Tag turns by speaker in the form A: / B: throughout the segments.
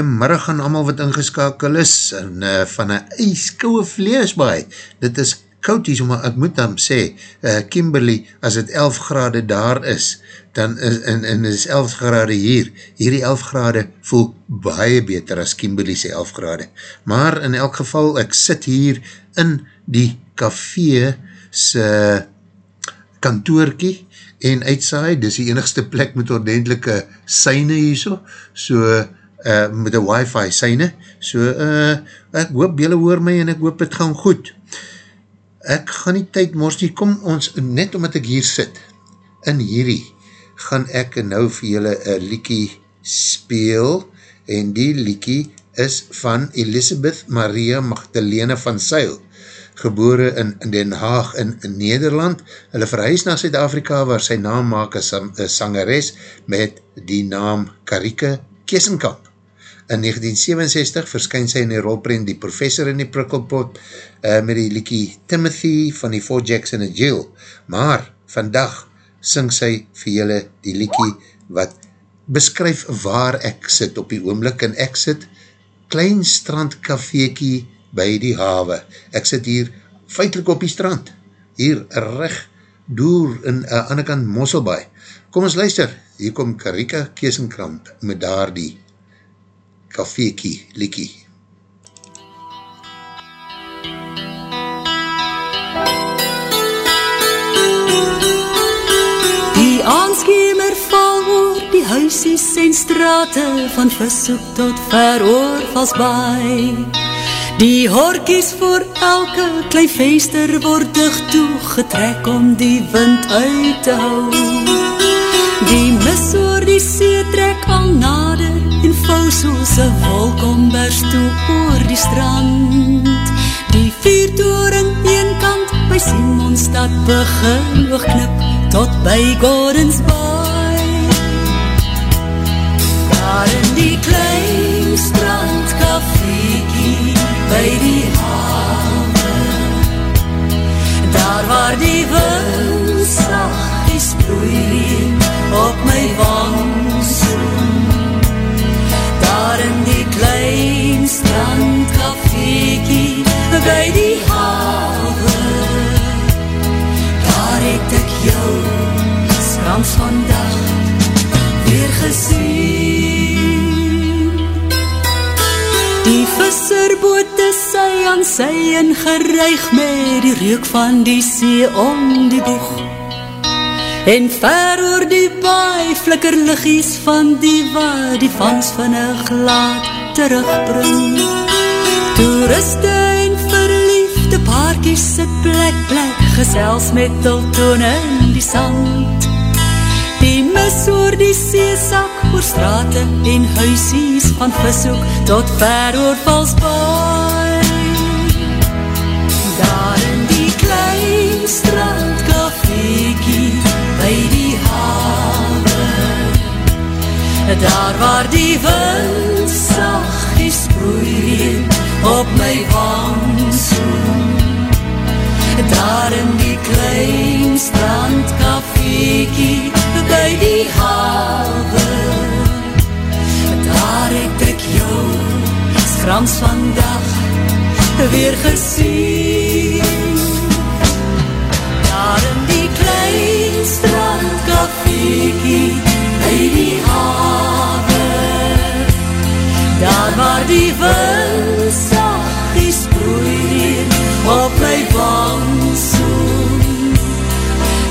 A: goeiemiddag aan allemaal wat ingeskakel is en, uh, van een ijskouwe vleesbaai. Dit is koud hier, maar ek moet dan sê, uh, Kimberley, as het 11 grade daar is, dan is, en, en is 11 grade hier, hierdie 11 grade voel baie beter as Kimberley sê 11 grade. Maar in elk geval, ek sit hier in die café se kantoorkie en uitsaai, dis die enigste plek met ordentelike syne hier so, so uh, met een wifi syne, so uh, ek hoop jylle hoor my en ek hoop het gaan goed. Ek gaan nie tyd mors nie, kom ons, net omdat ek hier sit, in hierdie, gaan ek nou vir jylle een liekie speel, en die liekie is van Elisabeth Maria Magdalene van Seil, gebore in Den Haag in, Nederland. Hulle verhuis na Zuid-Afrika waar sy naam maak as sangeres met die naam Karike Kesenkamp. In 1967 verskyn sy in die rolprent Die Professor in die Prikkelpot uh, met die liekie Timothy van die Four Jacks in a Jail. Maar vandag sing sy vir julle die liekie wat beskryf waar ek sit op die oomlik en ek sit klein strandkafeekie by die hawe. Ek sit hier feitlik op die strand, hier recht door in uh, ander kant Mosselbaai. Kom ons luister, hier kom Karika Keesenkramp met daar die kafeekie liekie.
B: Die aanskemer val oor die huisies en strate van versoek tot ver oor Valsbaai. Die horkies voor elke klein venster word dicht toegetrek om die wind uit te hou. Die mis oor die see trek al nader vou soos een wolk om bers toe oor die strand. Die viertoren een kant by Simonstad begin oogknip tot by Gordons Bay. Daar in die klein strandkafeekie by die hawe Daar waar die wind sacht die sproeien op my wang strandkafeekie by die hawe Daar het ek jou skans vandag weer gesien Die visserboot is sy aan sy en gereig met die reuk van die see om die boeg. En ver oor die baai flikker liggies van die wat die vans vinnig laat terugbring. Toeriste en verliefde paarkies sit plek plek gesels met tultone in die sand. Die mis oor die seesak, oor strate en huisies van vishoek tot ver oor Valsbaai. Daar in die klein strandkafeekie by die hawe Daar waar die wind broeien op my wang soen Daar in die klein strandkafeekie by die hawe. Daar het ek jou skrams vandag weer gesien. Daar in die klein strandkafeekie by die hawe daar waar die wind saggies broei op my wang soen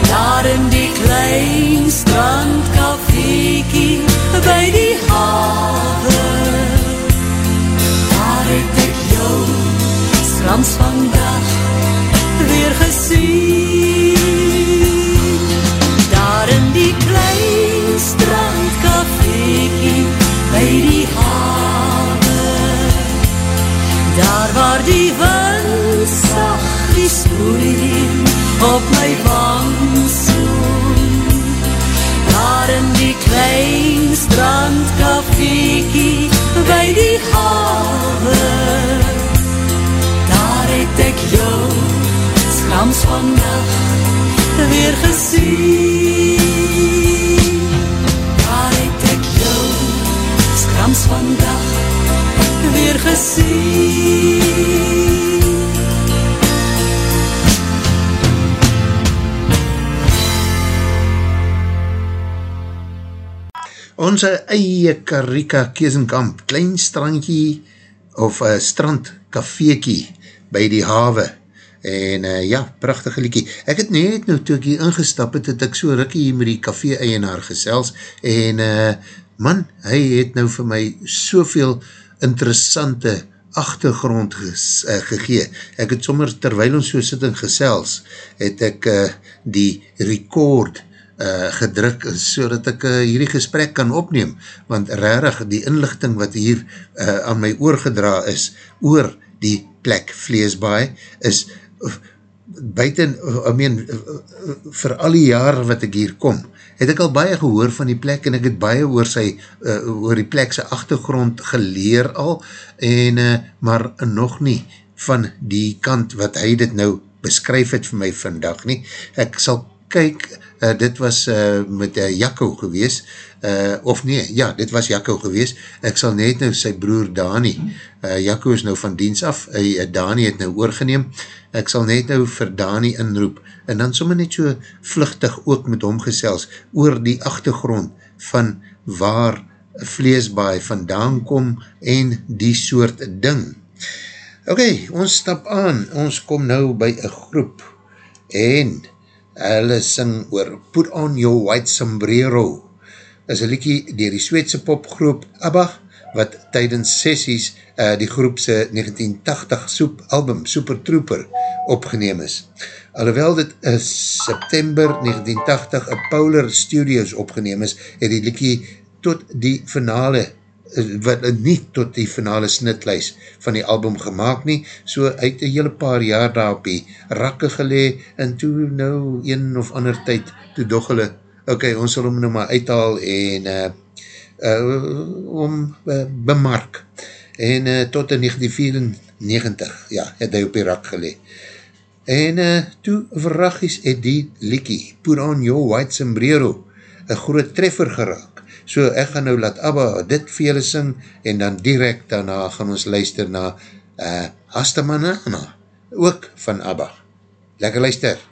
B: daar in die klein strandkafeekie by die hawe daar het ek jou skans vandag weer gesien. Daar in die klein strandkafeekie by die hawe Daar waar die wind sacht die sproeien op my wangsoen Daar in die klein strandkafeekie by die hawe. Daar het ek jou skrams vandag weer gesien. Daar het ek jou skrams vandag weer gesien.
A: Onze eie Karika Keesenkamp, klein strandje of uh, strandkafeekie by die hawe. En uh, ja, prachtige liekie. Ek het net nou toe ek hier ingestap het, het ek so rikkie hier met die kafee-eienaar gesels. En uh, man, hy het nou vir my soveel interessante achtergrond ges, uh, gegee. Ek het sommer, terwijl ons so sit en gesels, het ek uh, die record uh, gedruk, so dat ek uh, hierdie gesprek kan opneem, want rarig, die inlichting wat hier uh, aan my oorgedra is, oor die plek Vleesbaai, is uh, buiten, I mean, uh, vir al die jare wat ek hier kom, het ek al baie gehoor van die plek en ek het baie oor sy, uh, oor die plek sy achtergrond geleer al, en, uh, maar nog nie van die kant wat hy dit nou beskryf het vir my vandag nie. Ek sal kyk, uh, dit was uh, met uh, Jacco gewees, uh, of nee, ja, dit was Jacco gewees, ek sal net nou sy broer Dani, uh, Jacco is nou van diens af, uh, Dani het nou oorgeneem, ek sal net nou vir Dani inroep, en dan sommer net so vluchtig ook met hom gesels, oor die achtergrond van waar vleesbaai vandaan kom, en die soort ding. Ok, ons stap aan, ons kom nou by een groep, en hulle sing oor Put on your white sombrero, is een liekie dier die Sweedse popgroep ABBA, wat tydens sessies uh, die groepse 1980 soep album Super Trooper opgeneem is. Alhoewel dit is September 1980 in Powler Studios opgeneem is, het die liekie tot die finale wat nie tot die finale snitlijs van die album gemaakt nie, so uit een hele paar jaar daar op die rakke gelee, en toe nou een of ander tyd, toe doch hulle, ok, ons sal hom nou maar uithaal en uh, uh, om uh, bemark, en uh, tot in 1994, ja, het hy op die rak gelee. En uh, toe verragies het die liekie, Put on your white sombrero, een groot treffer geraak, So ek gaan nou laat Abba dit vir julle sing en dan direct daarna gaan ons luister na uh, Hastamanana, ook van Abba. Lekker luister.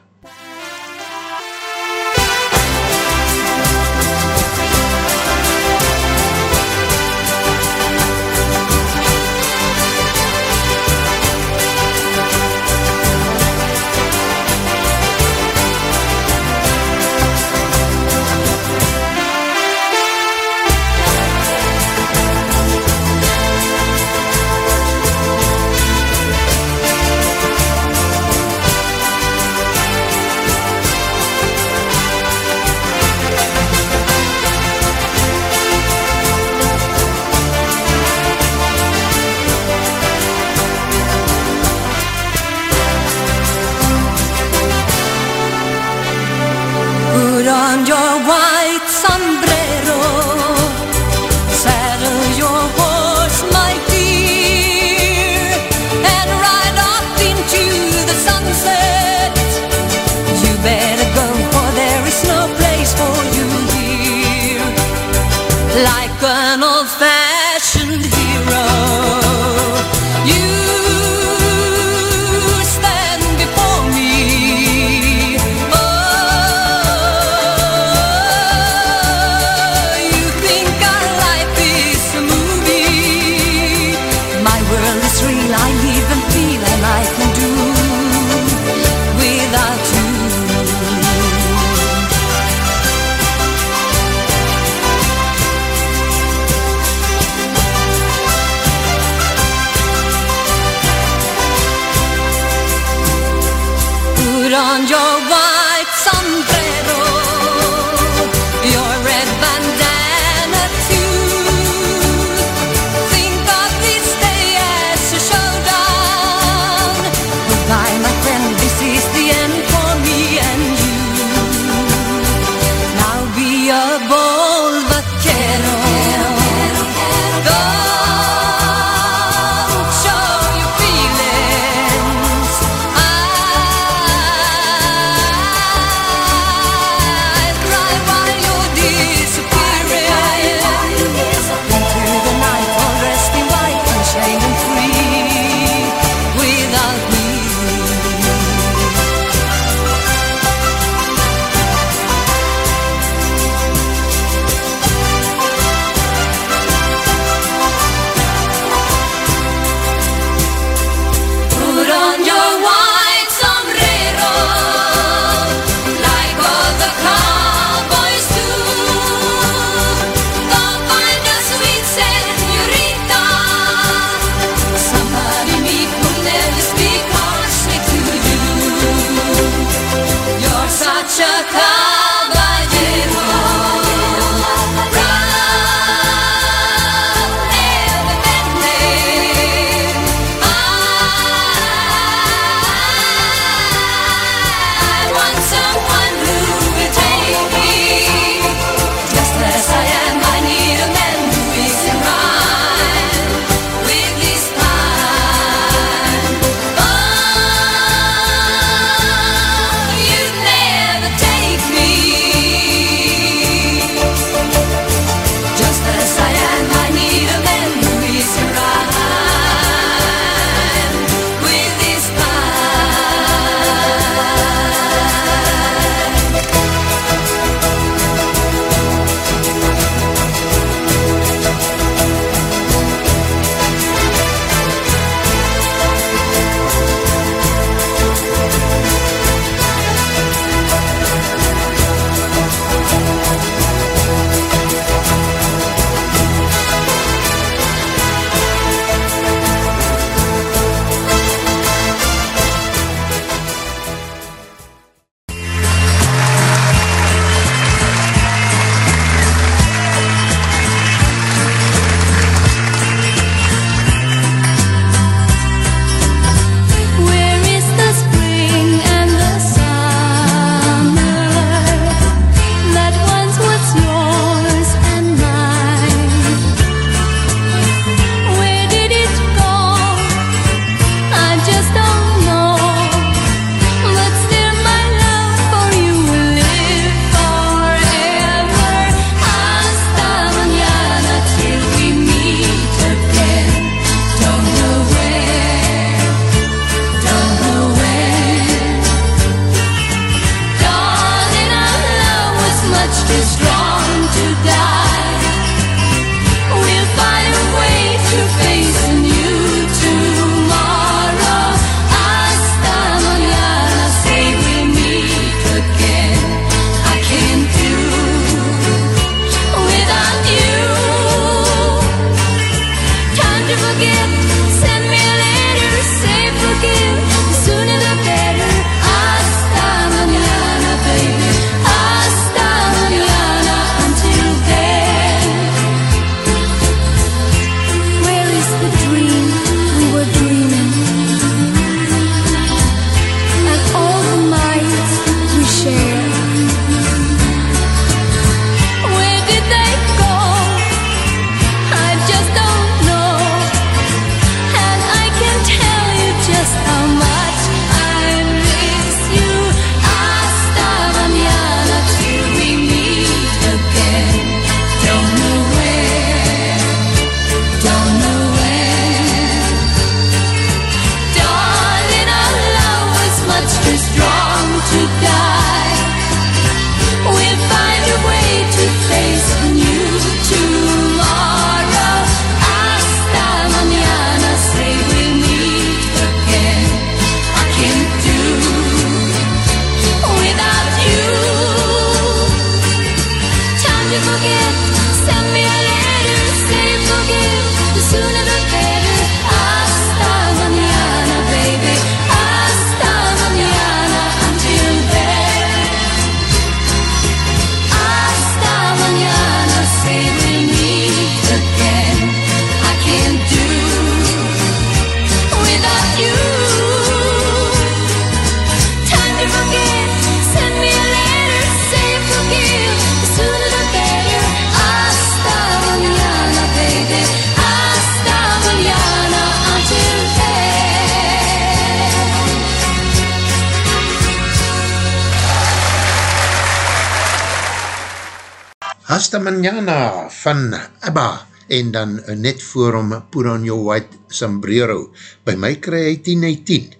A: Hasta Manana van Abba en dan net voor hom Put on your white sombrero. By my kry hy 10 uit 10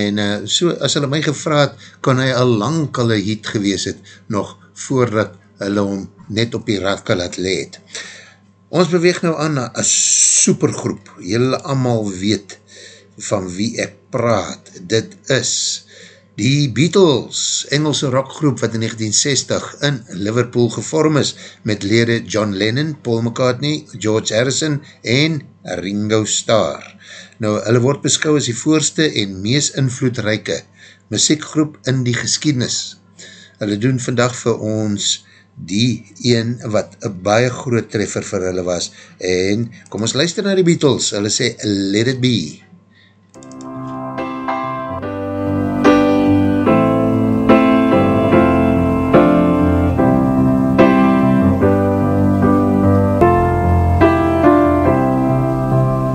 A: en uh, so as hulle my gevraad kan hy al lang al een hit gewees het nog voordat hulle hom net op die radke laat leed. Ons beweeg nou aan na een supergroep. Julle allemaal weet van wie ek praat. Dit is die Beatles, Engelse rockgroep wat in 1960 in Liverpool gevorm is met lede John Lennon, Paul McCartney, George Harrison en Ringo Starr. Nou, hulle word beskou as die voorste en mees invloedrijke muziekgroep in die geskiednis. Hulle doen vandag vir ons die een wat een baie groot treffer vir hulle was. En kom ons luister na die Beatles, hulle sê Let It Be.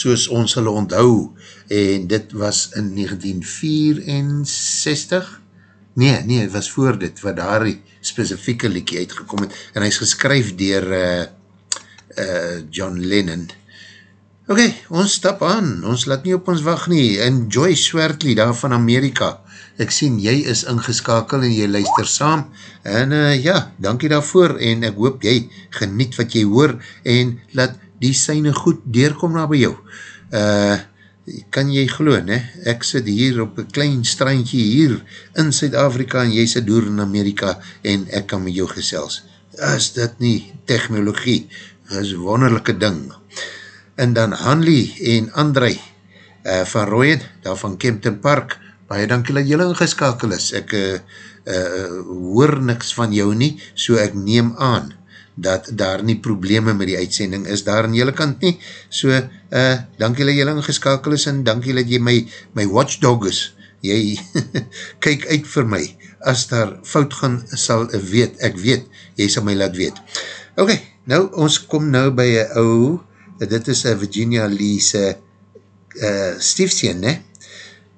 A: soos ons hulle onthou, en dit was in 1964, Nee, nee, het was voor dit, wat daar die specifieke liekie uitgekom het, en hy is geskryf dier uh, uh, John Lennon. Ok, ons stap aan, ons laat nie op ons wacht nie, en Joyce Swertley daar van Amerika, ek sien, jy is ingeskakel en jy luister saam, en uh, ja, dankie daarvoor, en ek hoop jy geniet wat jy hoor, en laat die syne goed deurkom na by jou. Uh, kan jy glo, ne? Ek sit hier op een klein strandje hier in Suid-Afrika en jy sit door in Amerika en ek kan met jou gesels. Is dit nie technologie? Is wonderlijke ding. En dan Hanley en André uh, van Rooyen, daar van Kempton Park, baie dankie dat jylle ingeskakel is. Ek uh, uh, hoor niks van jou nie, so ek neem aan dat daar nie probleme met die uitsending is daar aan jylle kant nie, so uh, dankie dat jylle ingeskakel is en dankie dat jy my, my watchdog is, jy kyk uit vir my, as daar fout gaan sal weet, ek weet, jy sal my laat weet. Ok, nou ons kom nou by een ou, dit is Virginia Lee's uh, stiefseen, ne?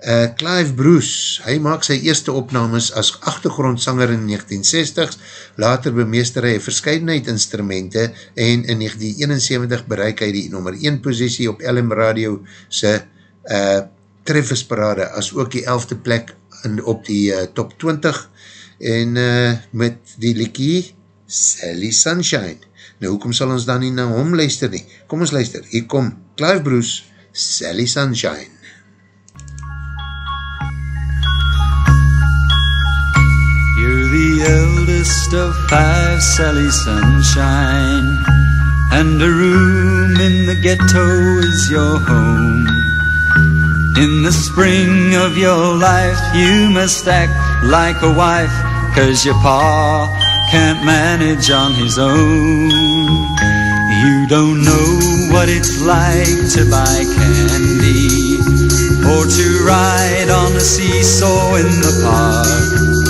A: Uh, Clive Bruce, hy maak sy eerste opnames as achtergrondsanger in 1960, later bemeester hy verscheidenheid instrumente en in 1971 bereik hy die nummer 1 positie op LM Radio sy uh, treffersparade as ook die 11e plek in, op die uh, top 20 en uh, met die liekie Sally Sunshine. Nou, hoekom sal ons dan nie na hom luister nie? Kom ons luister, hier kom Clive Bruce, Sally Sunshine.
C: Eldest of five, Sally Sunshine. And a room in the ghetto is your home. In the spring of your life, you must act like a wife, cause your pa can't manage on his own. You don't know what it's like to buy candy or to ride on a seesaw in the park.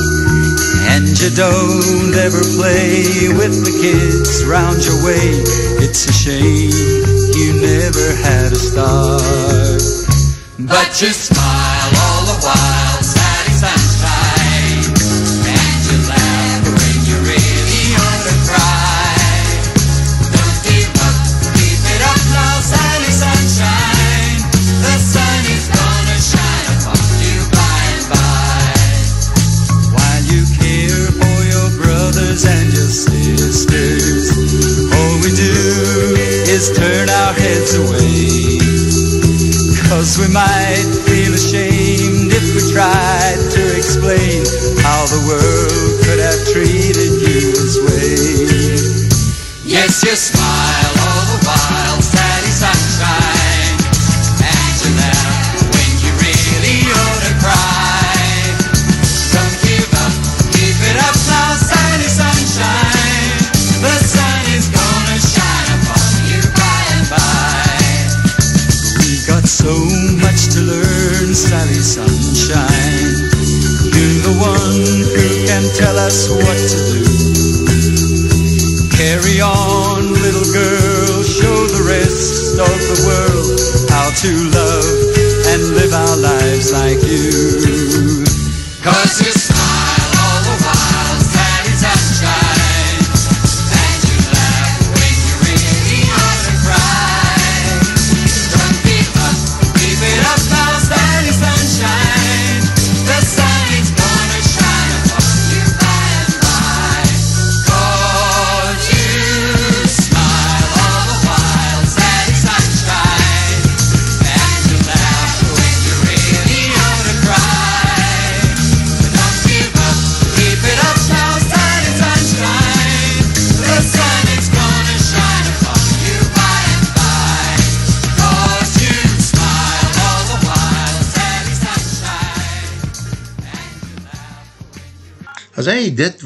C: And you don't ever play with the kids round your way. It's a shame you never had a star. But you smile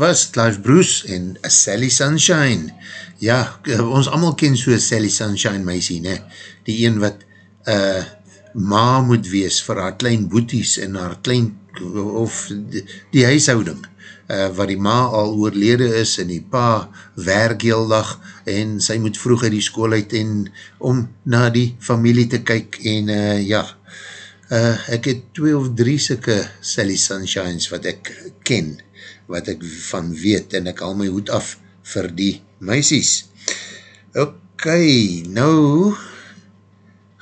A: was Clive Bruce en Sally Sunshine. Ja, ons allemaal ken so Sally Sunshine meisie, ne? Die een wat uh, ma moet wees vir haar klein boeties en haar klein, of die, die huishouding, uh, wat die ma al oorlede is en die pa werk heel dag en sy moet vroeg uit die school uit en om na die familie te kyk en uh, ja, Uh, ek het twee of drie syke Sally Sunshines wat ek ken, wat ek van weet, en ek al my hoed af vir die meisies. Ok, nou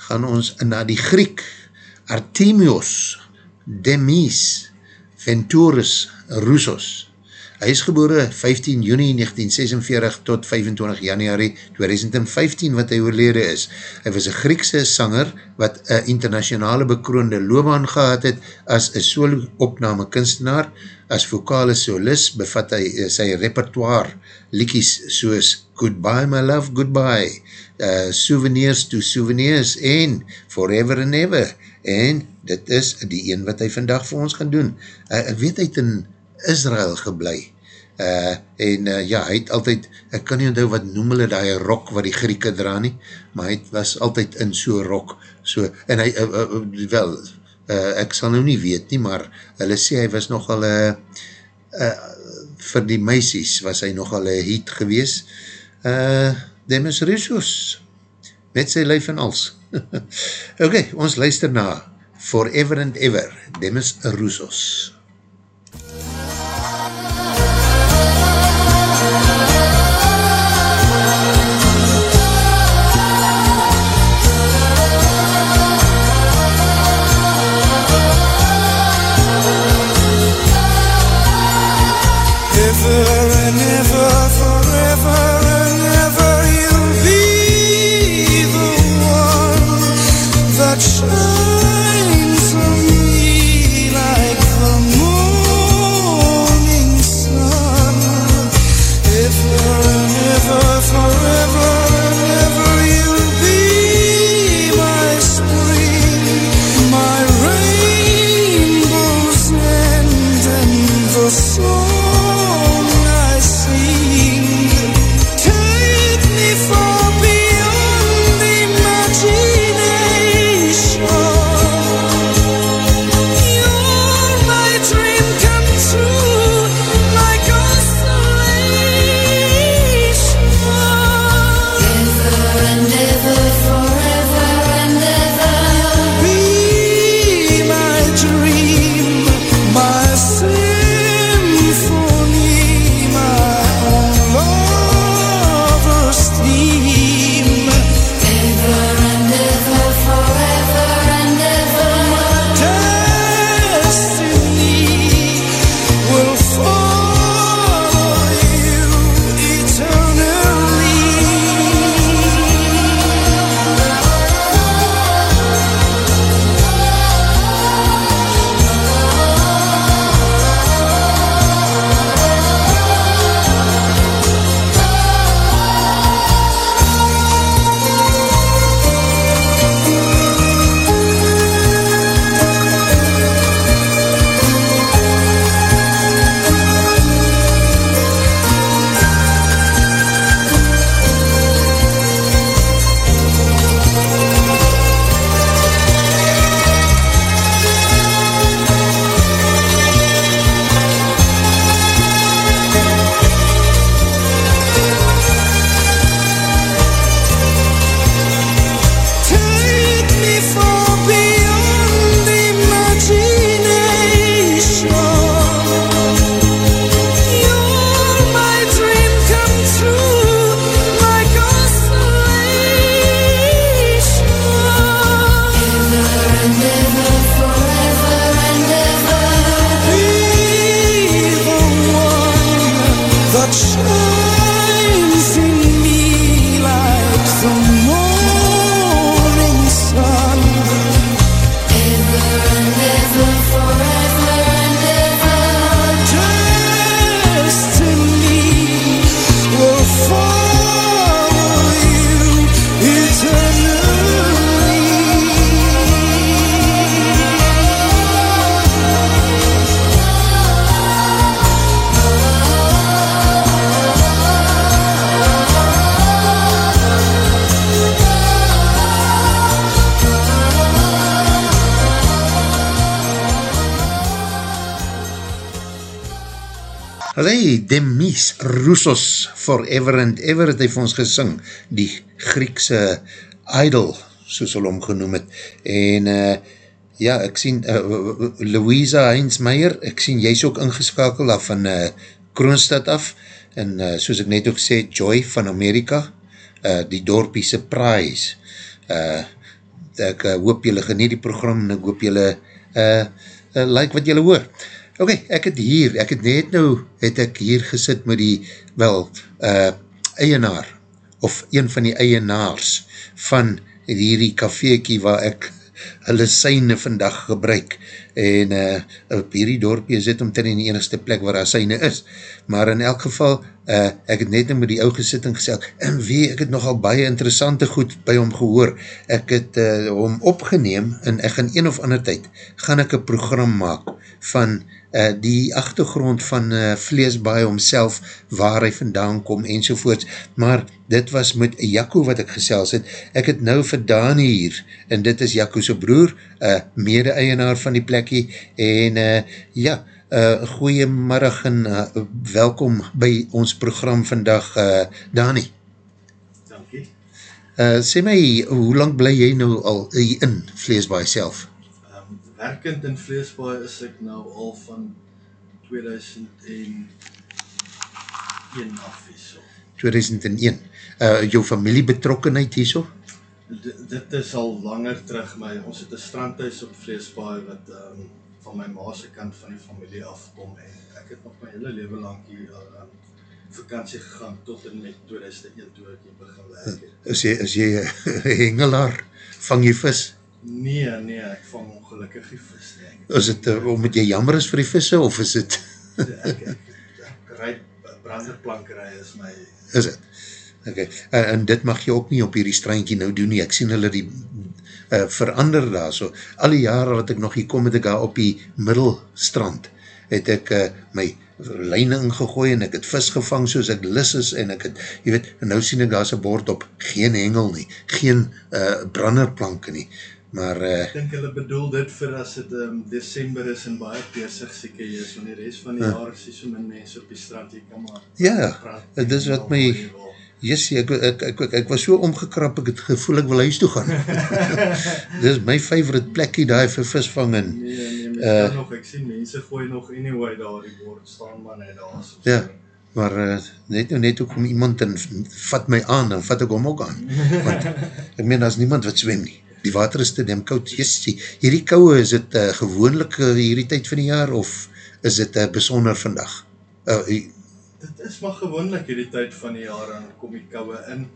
A: gaan ons na die Griek, Artemios Demis Venturus Roussos. Hy is gebore 15 juni 1946 tot 25 januari 2015 wat hy oorlede is. Hy was een Griekse sanger wat een internationale bekroonde loopbaan gehad het as een solo opname kunstenaar. As vokale solist bevat hy uh, sy repertoire liekies soos Goodbye my love, goodbye, uh, Souvenirs to souvenirs en Forever and ever. En dit is die een wat hy vandag vir ons gaan doen. Uh, ek weet hy het in Israel geblei. Uh, en uh, ja, hy het altyd, ek kan nie onthou wat noem hulle die rok wat die Grieke dra nie, maar hy was altyd in so rok, so, en hy, uh, uh, wel, uh, ek sal nou nie weet nie, maar hulle sê hy was nogal, uh, uh, vir die meisies was hy nogal een heat gewees, uh, Demis Roussos, met sy lyf en als. ok, ons luister na Forever and Ever, Demis Roussos.
D: Ever
A: Demis Roussos, Forever and Ever het hy vir ons gesing, die Griekse idol, soos hulle hom genoem het, en uh, ja, ek sien uh, Louisa Heinz-Meyer, ek sien jy is ook ingeskakeld af van uh, Kroonstad af, en uh, soos ek net ook sê, Joy van Amerika, uh, die dorpie surprise. Uh, ek uh, hoop jylle geniet die program, en ek hoop jylle uh, uh, like wat jylle hoor. Ok, ek het hier, ek het net nou, het ek hier gesit met die, wel, uh, eienaar, of een van die eienaars, van hierdie kafeekie waar ek hulle syne vandag gebruik en uh, op hierdie dorpie is dit omtrent in die enigste plek waar daar syne is. Maar in elk geval uh, ek het net met die ou gesit en gesê en wie, ek het nogal baie interessante goed by hom gehoor. Ek het uh, hom opgeneem en ek gaan een of ander tyd gaan ek een program maak van uh, die achtergrond van uh, Vleesbaai homself, waar hy vandaan kom en sovoorts, maar dit was met Jakko wat ek gesels het, ek het nou vir Dani hier, en dit is Jakko sy broer, uh, mede-eienaar van die plekkie, en uh, ja, uh, goeiemiddag en uh, welkom by ons program vandag, uh, Dani.
E: Dankie.
A: Uh, sê my, hoe lang bly jy nou al in Vleesbaai self?
E: Um, werkend in Vleesbaai is ek nou al van 2001 af hierso.
A: 2001. Uh, jou familie betrokkenheid hierso?
E: D dit is al langer terug, my, ons het een strandhuis op Vleesbaai wat um, van my ma se kant van die familie afkom en ek het nog my hele leven lang hier uh, um, vakantie gegaan tot en met 2001 toe ek hier begin werk het.
A: Is jy, is jy een hengelaar? Vang jy vis?
E: Nee, nee, ek vang ongelukkig die vis. nie. Ek,
A: Is het, uh, omdat jy jammer is vir die visse, of is het,
E: ek, ek, ek rijd, branderplankerij is my
A: is het? Okay. Uh, en dit mag jy ook nie op hierdie strandje nou doen nie, ek sien hulle die uh, verander daar so, al die jare wat ek nog hier kom, het ek daar op die middelstrand, het ek uh, my lijne ingegooi en ek het vis gevang soos ek lis is en ek het, jy weet, nou sien ek daar een bord op, geen hengel nie, geen uh, branderplanke nie, maar uh,
E: Ek dink hulle bedoel dit vir as dit um, Desember is en baie persig seker is, want die rest van die
A: Ja.
E: jaar is nie so min mense op die strand, jy kan maar
A: Ja, dit is wat my-
E: wil.
A: Jessie, ek, ek, ek, ek, ek was so omgekrap, ek het gevoel ek wil huis toe gaan. Dit is my favorite plekkie daar vir visvang en
E: Nee, nee, kan nog, ek sien mense gooi nog anyway daar, die bord staan maar net daar. So,
A: Ja. maar uh, net nou net ook om iemand en vat my aan, dan vat ek hom ook aan. Want ek meen, daar is niemand wat zwem nie. Die water is te dem koud. Jessie, hierdie kouwe, is dit uh, gewoonlik uh, hierdie tyd van die jaar of is dit uh, besonder vandag? Uh,
E: Dit is maar gewoonlik hierdie tyd van die jaar, dan kom die koue in.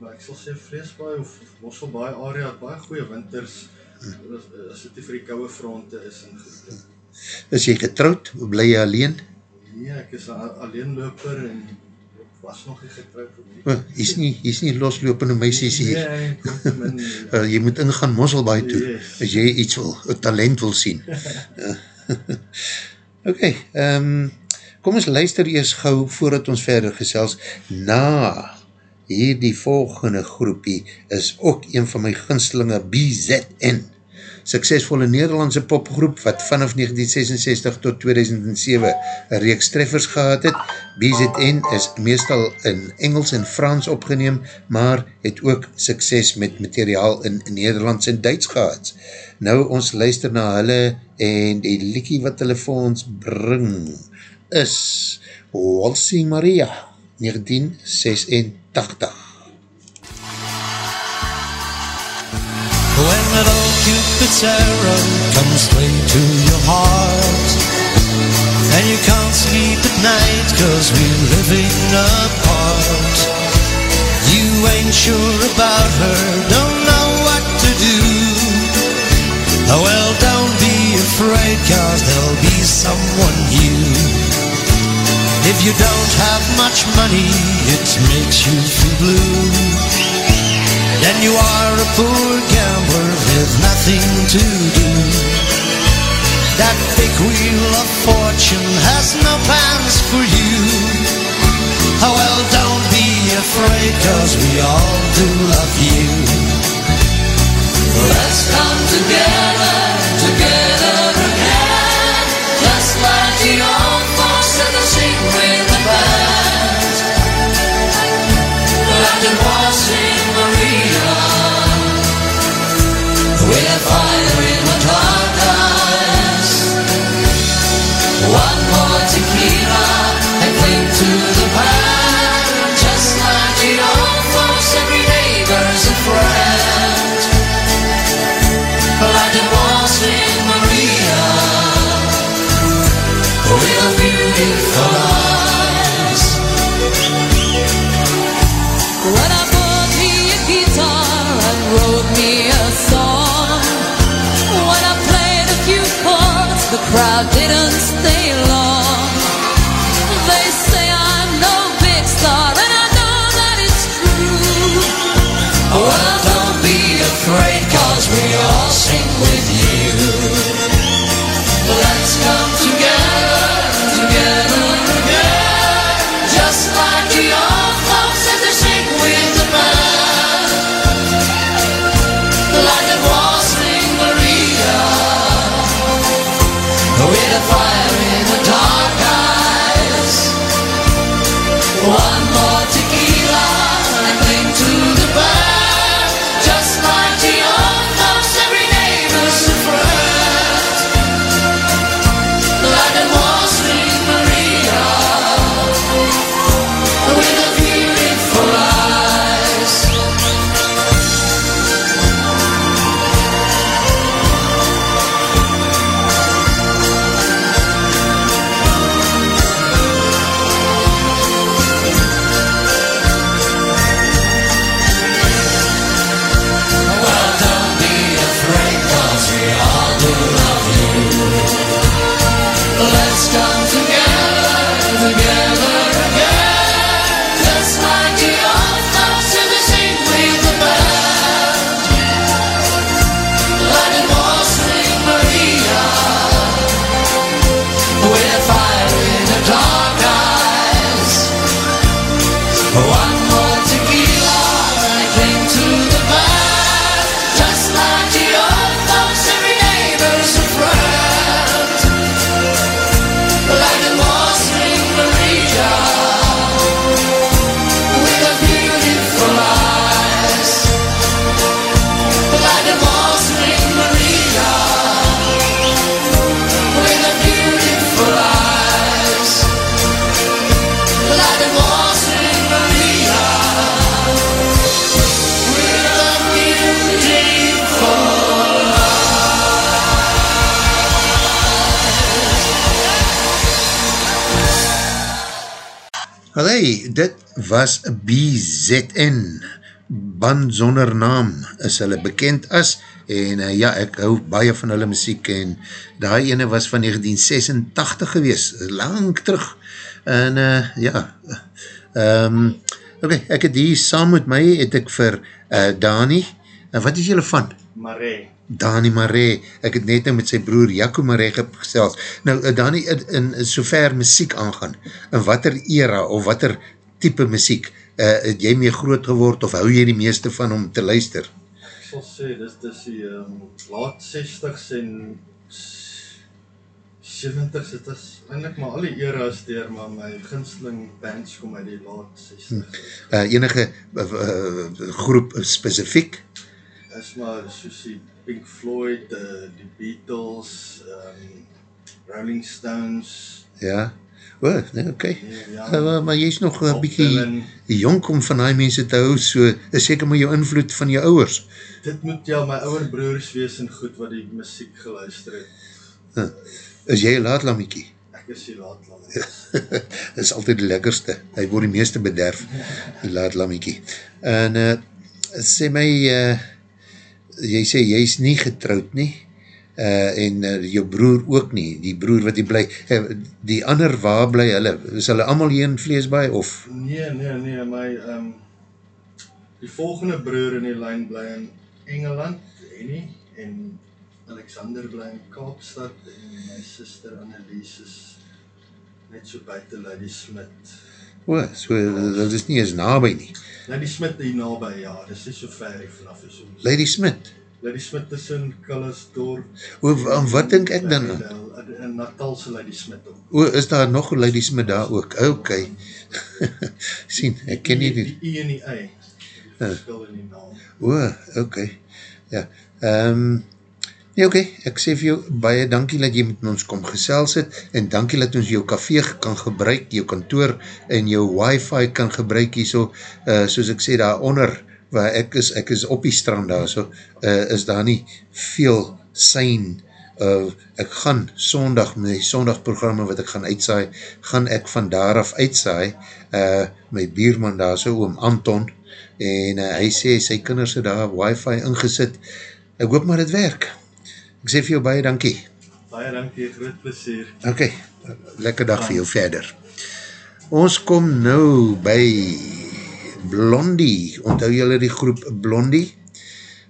E: Maar ek sal sê Vreesbaai of Mosselbaai area het baie goeie winters, as, as dit vir die koue fronte is en goed.
A: is jy getrouwd? Bly jy alleen?
E: Nee, ek is 'n alleenloper en was nog nie getroud op nie.
A: Oh, hier is nie, hier is nie loslopende meisies hier.
E: Nee, te min.
A: Uh, jy moet ingaan Mosselbaai toe,
E: Yes.
A: as jy iets wil, talent wil sien. ok, um, kom ons luister eers gauw voordat ons verder gesels. Na hierdie volgende groepie is ook een van my ginstelinge BZN. Suksesvolle Nederlandse popgroep wat vanaf 1966 tot 2007 een reeks treffers gehad het. BZN is meestal in Engels en Frans opgeneem, maar het ook sukses met materiaal in Nederlands en Duits gehad. Nou ons luister na hulle en die liekie wat hulle vir ons bring is Walsie Maria 1986.
F: When that old Cupid's arrow comes straight to your heart And you can't sleep at night cause we're living apart. You ain't sure about her, don't know what to do. Oh well, don't be afraid cause there'll be someone new If you don't have much money, it makes you feel blue then you are a poor gambler with nothing to do. That big wheel of fortune has no plans for you. Oh well, don't be afraid, cause we all do love you. Let's come together, One.
A: Was BZN, band zonder naam, is hulle bekend as, en uh, ja, ek hou baie van hulle muziek, en die ene was van 1986 gewees, lang terug, en uh, ja, um, ok, ek het hier saam met my, het ek vir uh, Dani, en wat is julle van?
E: Marais.
A: Dani Marais, ek het net nou met sy broer Jaco Marais gesels. Nou, Dani, in, in, in sover muziek aangaan, in wat era of wat type muziek uh, het jy mee groot geword of hou jy die meeste van om te luister?
E: Ek sal sê, dis, dis die um, laat 60s en s- 70s, het is eindelijk maar al die eras deur, maar my ginsteling bands kom uit die laat 60s.
A: Uh, enige uh, uh, groep specifiek?
E: is maar soos die Pink Floyd, uh, die Beatles, um, Rolling Stones,
A: Ja? O, oh, nee, oké.
E: Ja, ja.
A: Uh, maar jy is nog een bykie jonk om van die mense te hou, so is seker maar jou invloed van jou ouwers.
E: dit moet ja my ouer broers wees en goed wat die muziek geluister het.
A: Is jy een laatlammiekie?
E: Ek is die laat lang.
A: Dit is altyd die lekkerste. Hy word die meeste bederf, die laatlammiekie. En uh, sê my, uh, jy sê jy is nie getrouwd nie, uh, en uh, jou broer ook nie, die broer wat die bly, uh, die ander waar bly hulle? Is hulle allemaal hier in Vleesbaai, of?
E: Nee, nee, nee, my um die volgende broer in die lyn bly in Engeland, Henny en Alexander bly in Kaapstad en my suster Annelies is net so buite Lady Smit.
A: O, so, dat is nie eens nabij nie.
E: Lady Smit hier naby, ja, dis nie so ver hier vanaf is ons.
A: Lady Smith,
E: Lady Smit in Kullersdorp.
A: o, aan wat denk ek dan aan?
E: In Natal se Lady Smit ook.
A: O, is daar nog Lady Smith daar ook? Ok. Sien, ek ken nie die...
E: Die I en die. Die verskil in die naam.
A: O, ok. Ja. Um, ja, ok. Ek sê vir jou baie dankie dat jy met ons kom gesels het en dankie dat ons jou café kan gebruik, jou kantoor en jou wifi kan gebruik hier so, uh, soos ek sê daar onder, waar ek is, ek is op die strand daar so, uh, is daar nie veel sein uh, ek gaan sondag, die sondagprogramme wat ek gaan uitsaai, gaan ek van daar af uitsaai, uh, my bierman daar so, oom Anton, en uh, hy sê, sy kinders het daar wifi ingesit, ek hoop maar het werk, ek sê vir jou baie dankie,
E: Baie dankie, groot plesier.
A: ok, lekker dag vir jou verder, ons kom nou by Blondie, onthou julle die groep Blondie,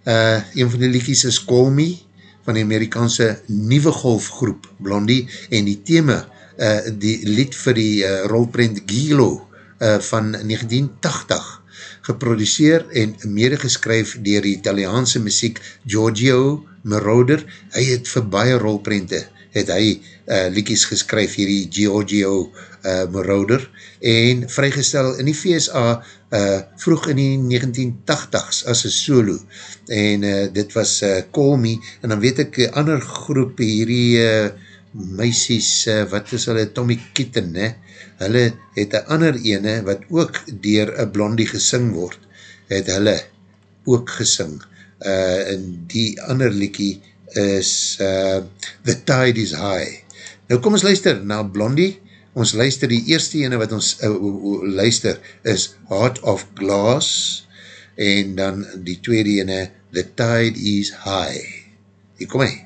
A: uh, een van die liedjies is Call Me, van die Amerikaanse nieuwe golfgroep Blondie, en die thema, uh, die lied vir die uh, rolprint Gilo uh, van 1980, geproduceer en medegeskryf dier die Italiaanse muziek Giorgio Moroder, hy het vir baie rolprente, het hy uh, liekies geskryf hierdie Giorgio uh, Moroder en vrygestel in die VSA uh, vroeg in die 1980s as een solo en uh, dit was uh, Call Me en dan weet ek een ander groep hierdie uh, meisies, uh, wat is hulle, Tommy Kitten, ne? hulle het een ander ene wat ook dier een blondie gesing word, het hulle ook gesing uh, en die ander liekie is uh, The Tide is High. Nou kom ons luister na Blondie, ons luister die eerste ene wat ons uh, luister is Heart of Glass en dan die tweede ene The Tide is High. Hier kom hy.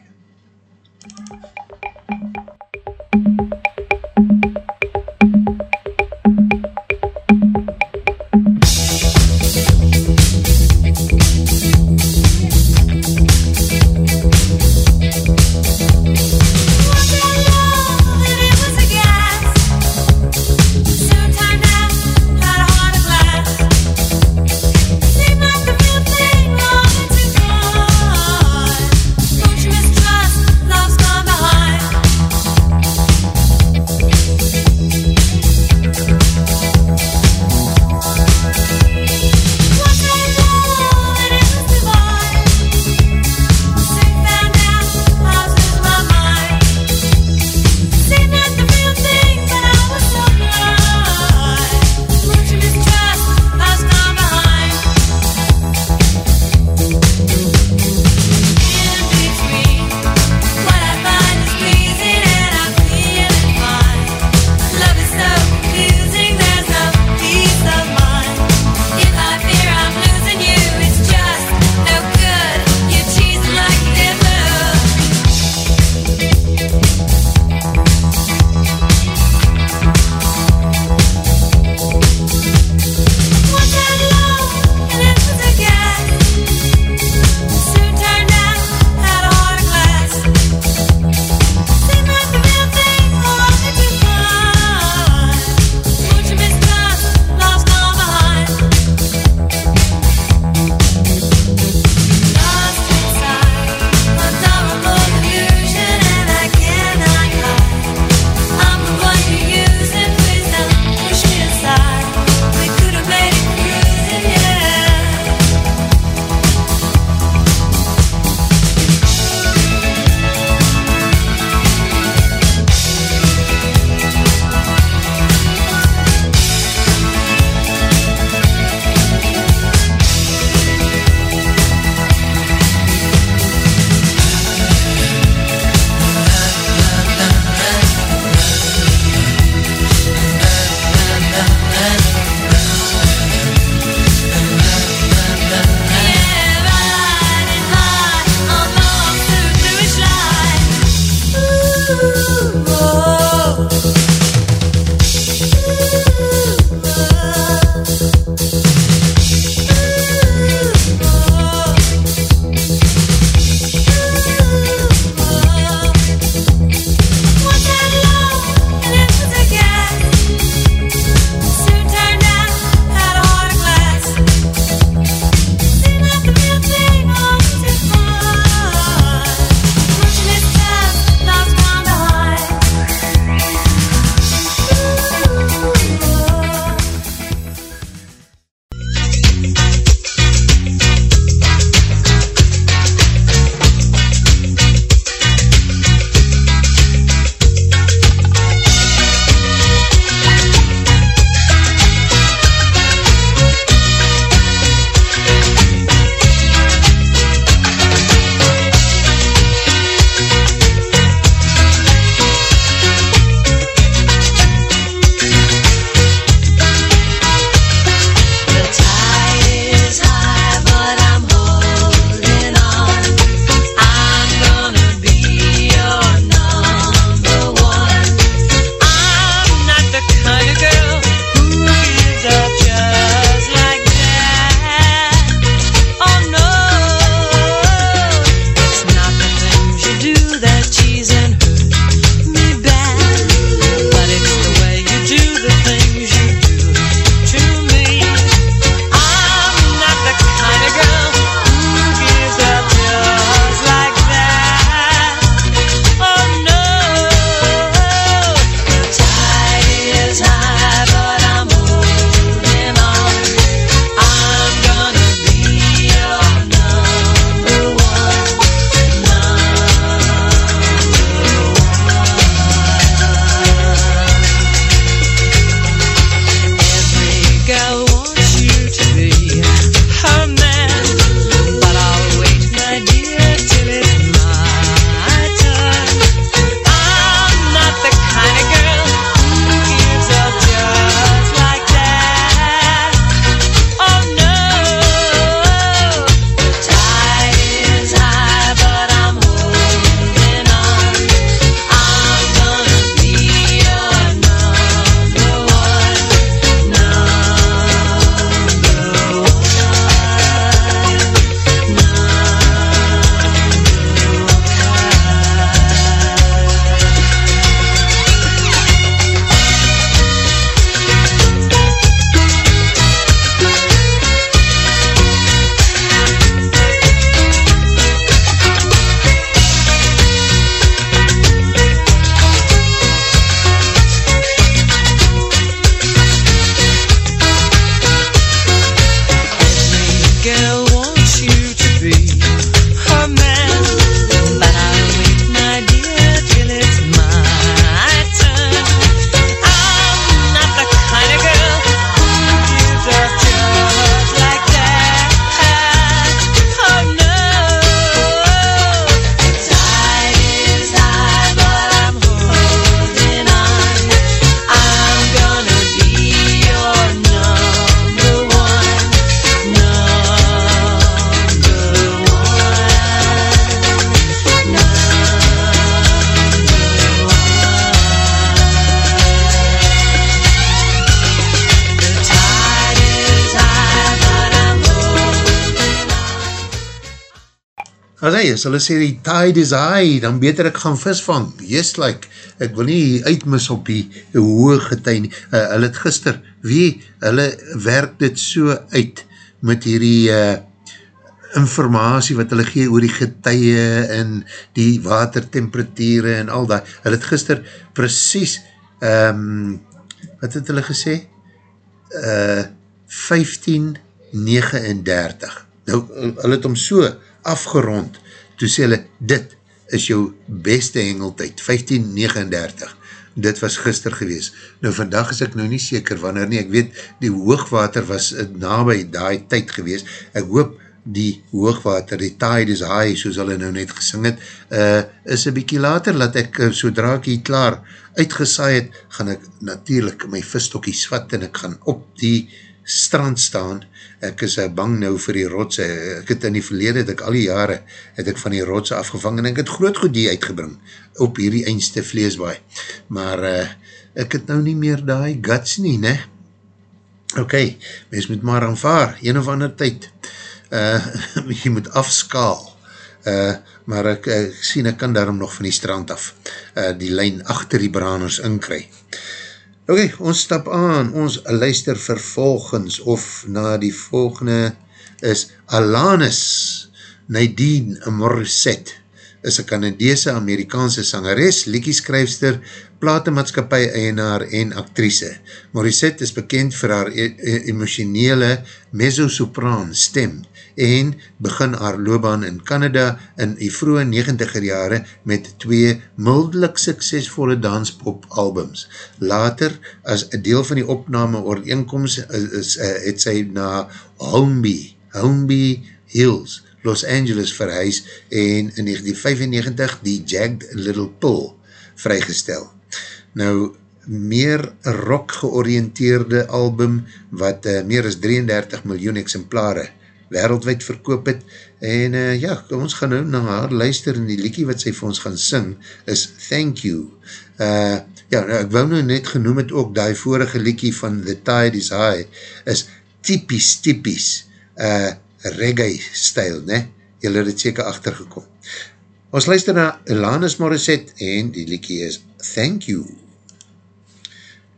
A: As hulle sê die tide is high, dan beter ek gaan visvang, yes, like, ek wil nie uitmis op die hoge getuin, uh, hulle het gister, wie, hulle werk dit so uit, met hierdie uh, informatie wat hulle gee oor die getuie en die watertemperatuur en al dat, hulle het gister precies, um, wat het hulle gesê? Uh, 1539, nou, hulle het om so afgerond, toe sê hulle, dit is jou beste hengeltijd, 1539, dit was gister gewees. Nou vandag is ek nou nie seker wanneer nie, ek weet die hoogwater was nabij die tyd gewees, ek hoop die hoogwater, die tide is high, soos hulle nou net gesing het, uh, is een bykie later, laat ek, uh, sodra ek hier klaar uitgesaai het, gaan ek natuurlijk my vistokkie swat en ek gaan op die strand staan, ek is uh, bang nou vir die rotse, ek het in die verlede, het ek al die jare, het ek van die rotse afgevang, en ek het groot goed die uitgebring, op hierdie eindste vleesbaai, maar uh, ek het nou nie meer die guts nie, ne? Ok, mens moet maar aanvaar, een of ander tyd, uh, jy moet afskaal, uh, maar ek, ek sien, ek kan daarom nog van die strand af, uh, die lijn achter die braners inkry. Ok, ons stap aan, ons luister vervolgens, of na die volgende is Alanis Nadine Morissette, is een Canadeese Amerikaanse sangeres, liekieskryfster, platemaatskapie eienaar en actrice. Morissette is bekend vir haar e e emotionele mezzo-sopraan stem en begin haar loopbaan in Canada in die vroege 90er jare met twee mildelik suksesvolle danspop albums. Later, as deel van die opname ooreenkomst, is, is, het sy na Holmby, Holmby Hills, Los Angeles verhuis en in 1995 die Jagged Little Pull vrygestel. Nou, meer rock georiënteerde album wat uh, meer as 33 miljoen exemplare wereldwijd verkoop het en uh, ja, ons gaan nou na haar luister en die liekie wat sy vir ons gaan sing is Thank You. Uh, ja, nou, ek wou nou net genoem het ook die vorige liekie van The Tide is High is typisch, typisch uh, reggae stijl, ne? Julle het seker achtergekom. Ons luister na Elanus Morissette en die liekie is Thank You.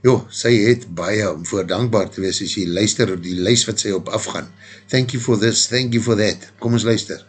A: Jo, sy het baie om voor dankbaar te wees as jy luister die lys wat sy op afgaan. Thank you for this, thank you for that. Kom ons luister.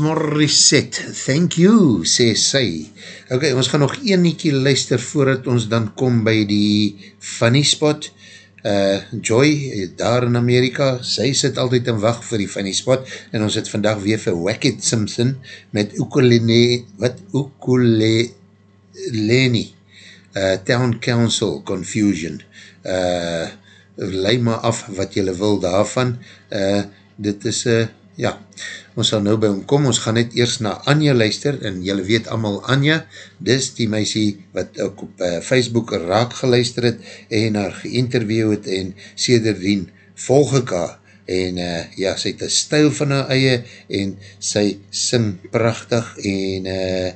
A: Morissette, thank you, sê sy. Ok, ons gaan nog een niekie luister voordat ons dan kom by die funny spot. Uh, Joy, daar in Amerika, sy sit altyd in wacht vir die funny spot en ons het vandag weer vir Wackett Simpson met Ukulele, wat? Ukulele, uh, Town Council Confusion. Uh, lei maar af wat jylle wil daarvan. Uh, dit is, uh, ja, ons sal nou by hom kom, ons gaan net eers na Anja luister, en jylle weet allemaal Anja, dis die meisie wat ook op uh, Facebook raak geluister het, en haar geïnterview het, en sederdien volg ek haar, en uh, ja, sy het een stijl van haar eie, en sy sing prachtig, en uh,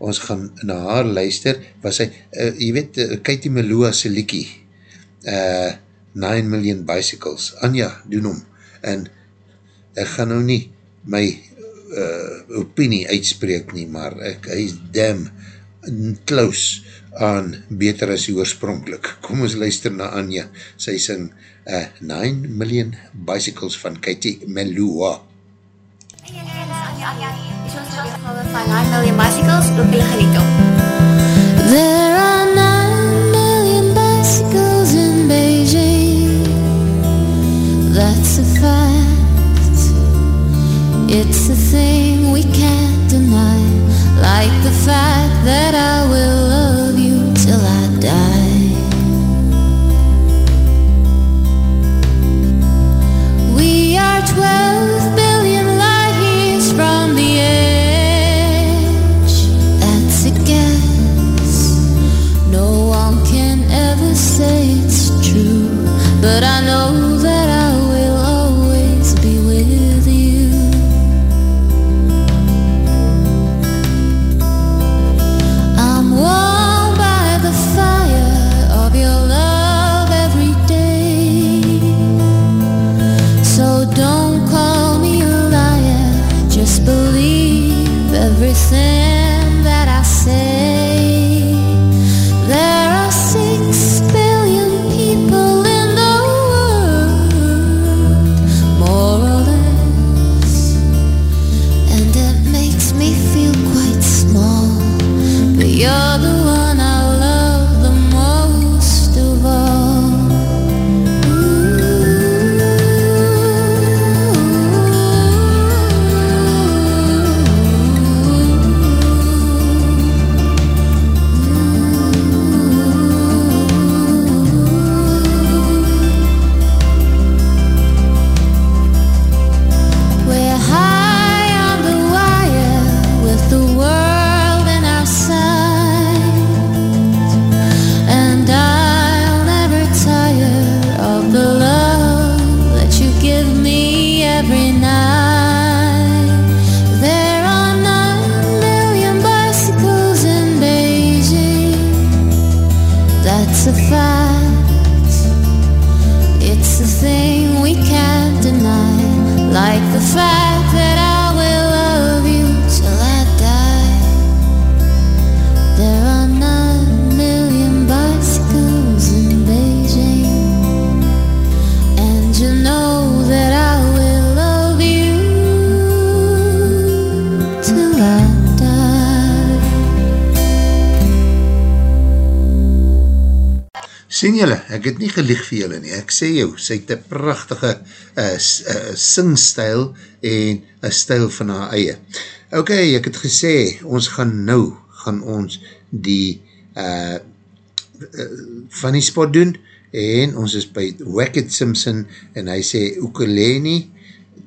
A: ons gaan na haar luister, was sy, uh, jy weet, uh, Katie Melua se liekie, uh, 9 Million Bicycles, Anja, doen hom, en ek gaan nou nie my uh, opinie uitspreek nie, maar ek, is damn close aan beter as die oorspronkelijk. Kom ons luister na Anja, sy sing uh, 9 Million Bicycles van Katie Melua.
G: Hey, Anja, Anja, is ons van 9 Million Bicycles, ook julle geniet op.
A: gelieg vir julle nie, ek sê jou, sy het een prachtige uh, uh, singstijl en een stijl van haar eie. Ok, ek het gesê, ons gaan nou, gaan ons die uh, uh, funny spot doen, en ons is by Wackett Simpson, en hy sê, Ukulele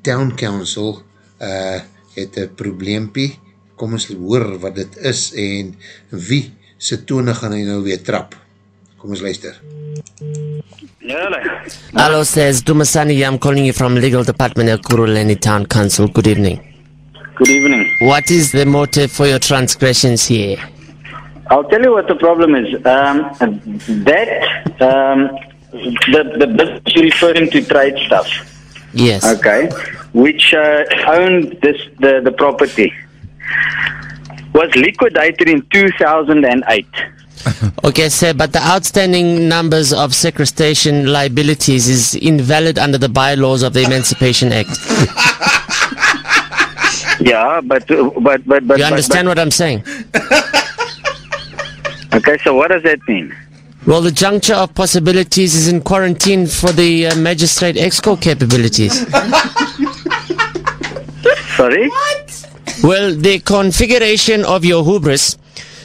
A: Town Council uh, het een probleempie, kom ons hoor wat dit is, en wie sy tone gaan hy nou weer trap. Kom ons luister.
H: Hello, says Dumasani. I'm calling you from legal department at Kuruleni Town Council. Good evening.
I: Good evening.
H: What is the motive for your transgressions here?
I: I'll tell you what the problem is. Um, that um, the the business you're referring to trade stuff.
H: Yes.
I: Okay, which uh, owned this the the property was liquidated in 2008.
H: Okay, sir, but the outstanding numbers of sequestration liabilities is invalid under the bylaws of the Emancipation Act.
I: Yeah, but but but but.
H: You understand what I'm saying?
I: Okay, so what does that mean?
H: Well, the juncture of possibilities is in quarantine for the uh, magistrate exco capabilities.
I: Sorry. What?
H: Well, the configuration of your hubris,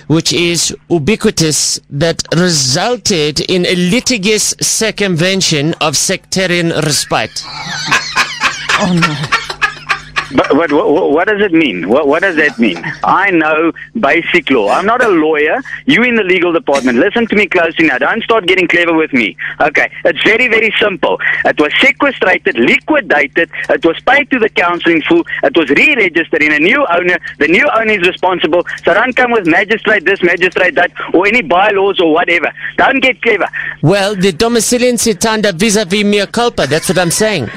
H: which is ubiquitous, that resulted in a litigious circumvention of sectarian respite.
B: Oh no.
I: But, but what, what does it mean? What, what does that mean? I know basic law. I'm not a lawyer. You in the legal department. Listen to me closely now. Don't start getting clever with me. Okay. It's very, very simple. It was sequestrated, liquidated. It was paid to the counseling fee. It was re-registered in a new owner. The new owner is responsible. So don't come with magistrate this, magistrate that, or any bylaws or whatever. Don't get clever.
H: Well, the domicilian sitanda vis-a-vis mea culpa. That's what I'm saying.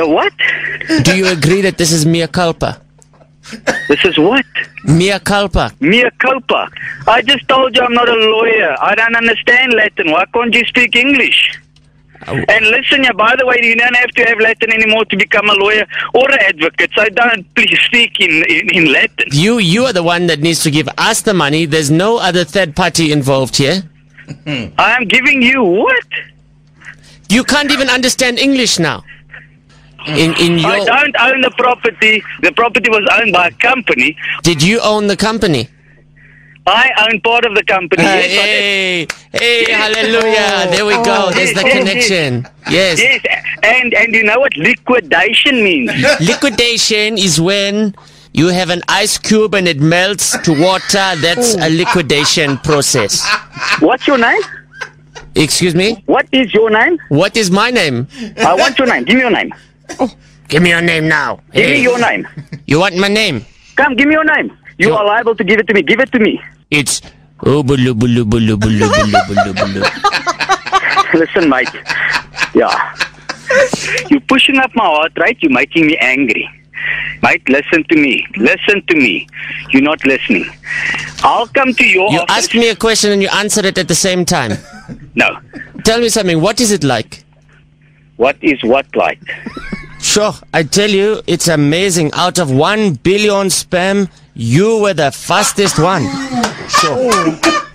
I: The what?
H: Do you agree that this is mea culpa?
I: This is what?
H: Mea culpa.
I: Mea culpa. I just told you I'm not a lawyer. I don't understand Latin. Why can't you speak English? And listen, yeah, by the way, you don't have to have Latin anymore to become a lawyer or an advocate. So don't please speak in, in, in Latin.
H: You you are the one that needs to give us the money. There's no other third party involved here.
I: I am giving you what?
H: You can't even understand English now. In in
I: I don't own the property. The property was owned by a company.
H: did you own the company?
I: I own part of the company. yes, I
H: Hey,
I: did.
H: hey, hallelujah! There we oh, go. There's the
I: Yes, yes,
H: connection. Yes.
I: Yes, and and you know what liquidation means?
H: Liquidation is when you have an ice cube and it melts to water. That's a liquidation process.
I: What's your name?
H: Excuse me?
I: What is your name?
H: What is my name?
I: Uh, I want your name. Give me your name. Oh.
H: Give me your name now.
I: Give me your name.
H: You want my name?
I: Come, give me your name. You
H: Sure.
I: are liable to give it to me. Give it to me.
H: It's oh.
I: Listen, mate. Yeah. You're pushing up my heart right? You're making me angry. Mate, listen to me. Listen to me. You're not listening. I'll come to your
H: You
I: office.
H: ask me a question and you answer it at the same time.
I: No.
H: Tell me something. What is it like?
I: What is what like?
H: Sure, I tell you, it's amazing. Out of one billion spam, you were the fastest one. Sure.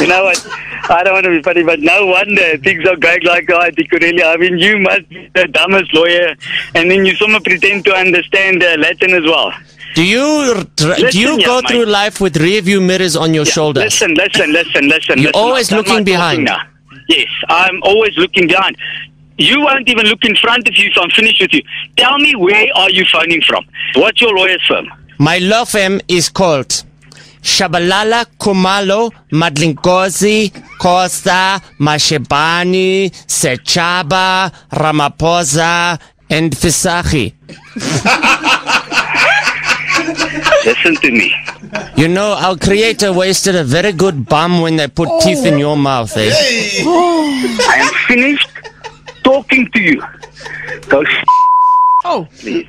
I: You know what? I don't want to be funny, but no wonder things are going like that. Cornelia. I mean, you must be the dumbest lawyer, and then you somehow pretend to understand uh, Latin as well.
H: Do you tr- do you go
I: mate.
H: through life with rearview mirrors on your shoulders?
I: Listen, listen, listen, listen.
H: You're
I: listen.
H: always looking behind.
I: Yes, I'm always looking behind. You won't even look in front of you if I'm finished with you. Tell me where are you phoning from? What's your lawyer's firm?
H: My law firm is called Shabalala Kumalo Madlingozi Costa Mashebani Sechaba Ramaphosa and Fisachi.
I: Listen to me.
H: You know, our creator wasted a very good bum when they put teeth in your mouth, eh?
I: I am finished talking to you. Go s-
B: Oh.
I: please.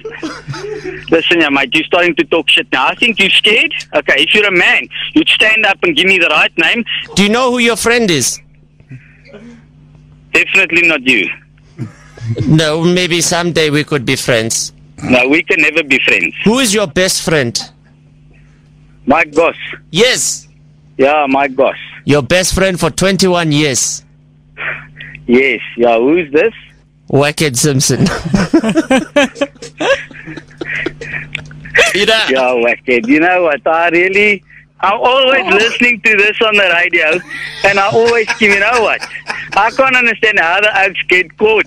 I: Listen, yeah, mate, you're starting to talk shit now. I think you're scared. Okay, if you're a man, you'd stand up and give me the right name.
H: Do you know who your friend is?
I: Definitely not you.
H: No, maybe someday we could be friends.
I: No, we can never be friends.
H: Who is your best friend?
I: Mike Goss.
H: Yes,
I: Yeah, Mike Goss.
H: your best friend for 21 years.
I: Yes, yeah, who's this?
H: Wackett Simpson. Peter.
I: Yeah, wicked. You know what? I really, I'm always listening to this on the radio, and I always, you know what? I can't understand how the oaks get caught.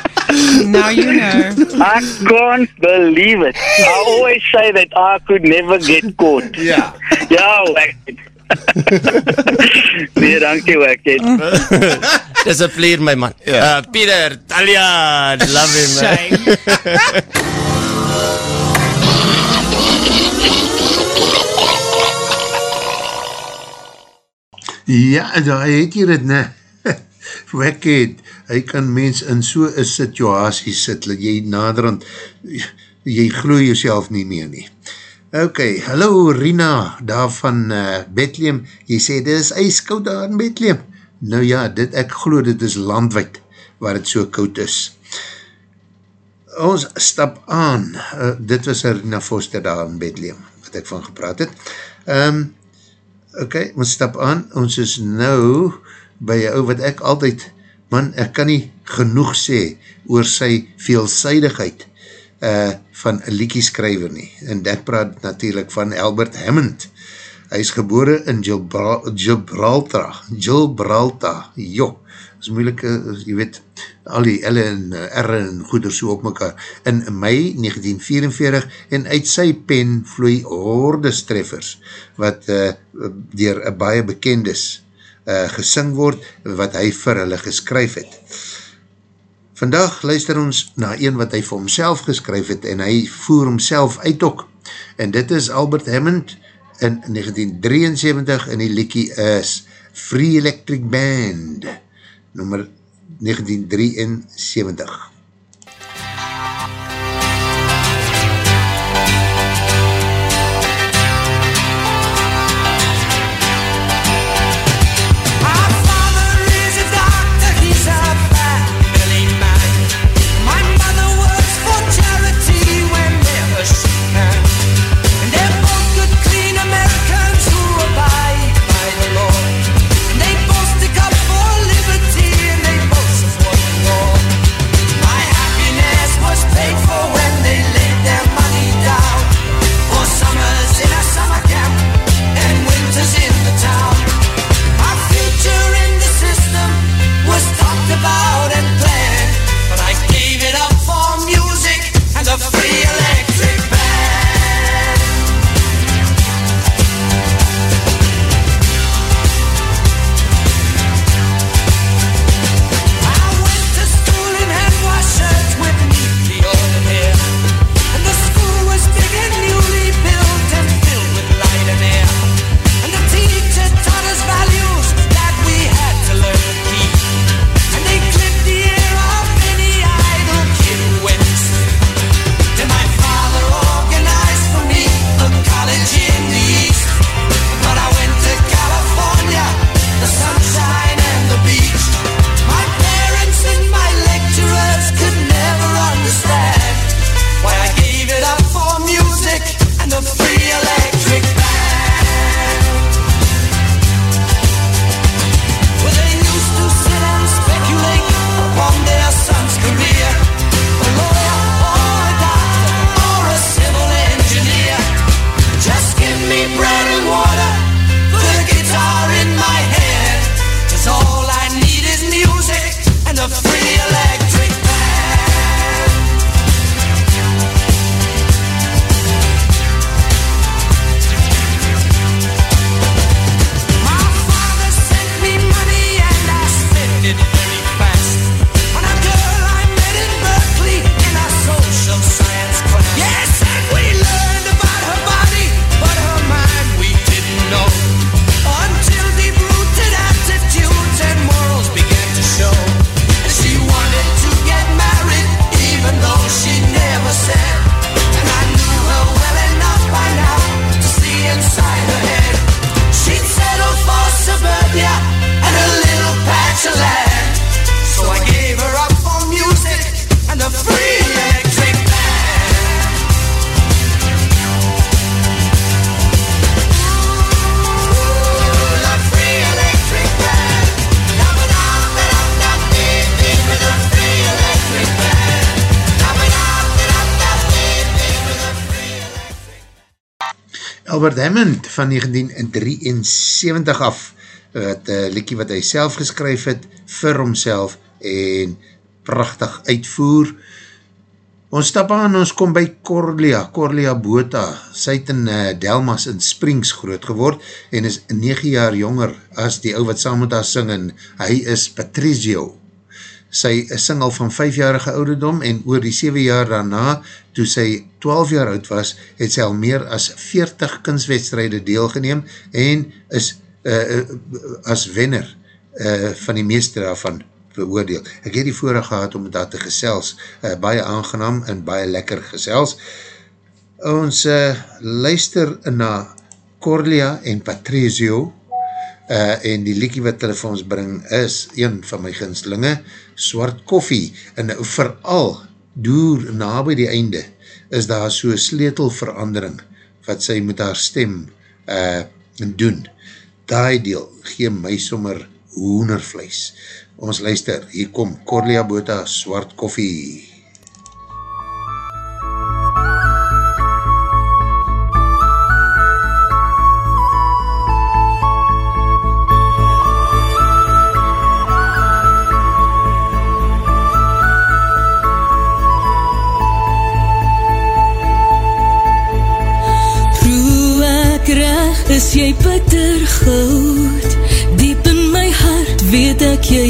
B: Now you know.
I: I can't believe it. I always say that I could never get caught.
A: Ja.
I: Yeah, wicked. nee, dankie, wicked.
H: Dis 'n pleer my man. Uh, Peter, Talia, love him. man.
A: Ja, daar het jy dit, ne? Wackhead, hy kan mens in so een situasie sit, dat jy naderhand, jy glo jyself nie meer nie. Ok, hallo Rina, daar van uh, Bethlehem, jy sê dit is ijskoud daar in Bethlehem. Nou ja, dit, ek glo dit is landwijd, waar het so koud is.
J: ons stap aan, uh, dit was Rina Foster daar in Bethlehem, wat ek van gepraat het. Um, ok, ons stap aan, ons is nou by jou wat ek altyd, man, ek kan nie genoeg sê oor sy veelzijdigheid uh, van een liekieskrijver nie. En ek praat natuurlijk van Albert Hammond. Hy is gebore in Gilbra Gibraltar, Gibraltar, joh, is moeilik, uh, jy weet, al die L en R en goeder so op mekaar, in mei 1944 en uit sy pen vloei hordes treffers, wat uh, dier een baie bekendes uh, gesing word, wat hy vir hulle geskryf het. Vandaag luister ons na een wat hy vir homself geskryf het, en hy voer homself uit ook, en dit is Albert Hammond in 1973, en die liekie is Free Electric Band, nummer 1973. Albert Hammond van 1973 af, wat uh, liekie wat hy self geskryf het, vir homself en prachtig uitvoer. Ons stap aan, ons kom by Corlia, Corlia Bota, sy het in uh, Delmas in Springs groot geword en is 9 jaar jonger as die ou wat saam met haar sing en hy is Patricio sy sing al van 5-jarige ouderdom en oor die 7 jaar daarna, toe sy 12 jaar oud was, het sy al meer as 40 kunstwedstrijde deelgeneem en is uh, as wenner uh, van die meeste daarvan beoordeel. Ek het die voorig gehad om dat te gesels, uh, baie aangenaam en baie lekker gesels. Ons uh, luister na Corlia en Patrizio, uh, en die liekie wat hulle vir ons bring is een van my ginslinge, Swart Koffie, en vooral
A: doer na by die einde, is daar so sleutelverandering wat sy met haar stem uh, doen. Daai deel gee my sommer hoenervlees. Ons luister, hier kom Corlia Bota, Swart Koffie.
B: Goud. Diep in my hart weet ek jy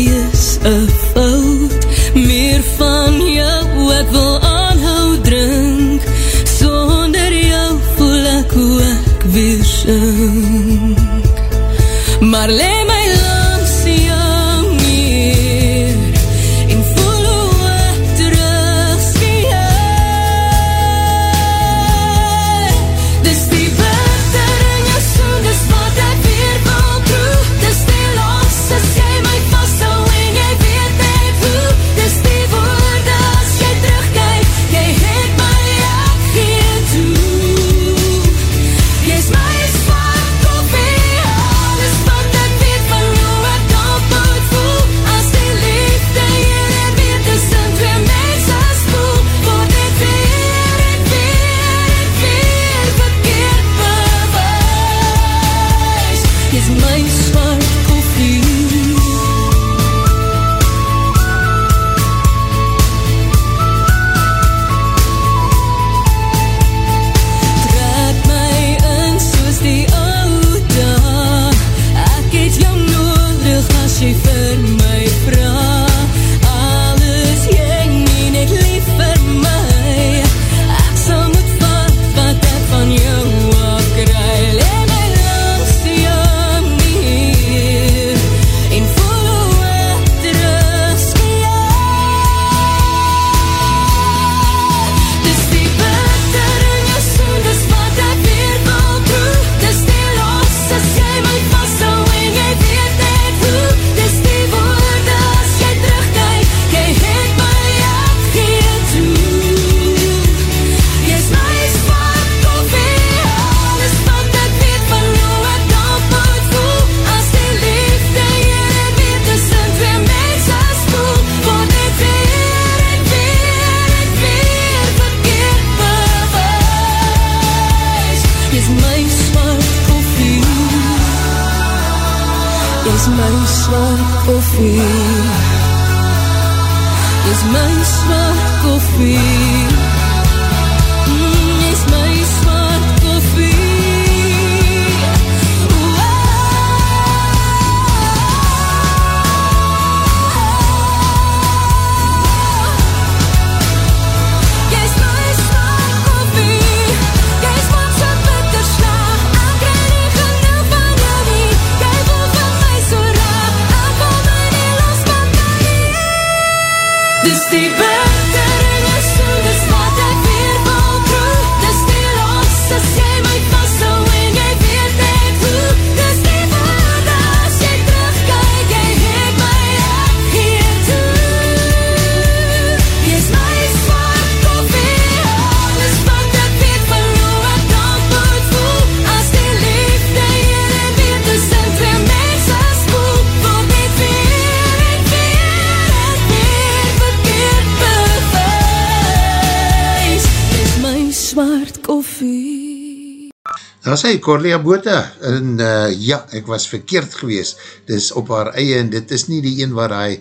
A: Daar sê Corlia Bota, en uh, ja, ek was verkeerd gewees, dis op haar eie, en dit is nie die een waar hy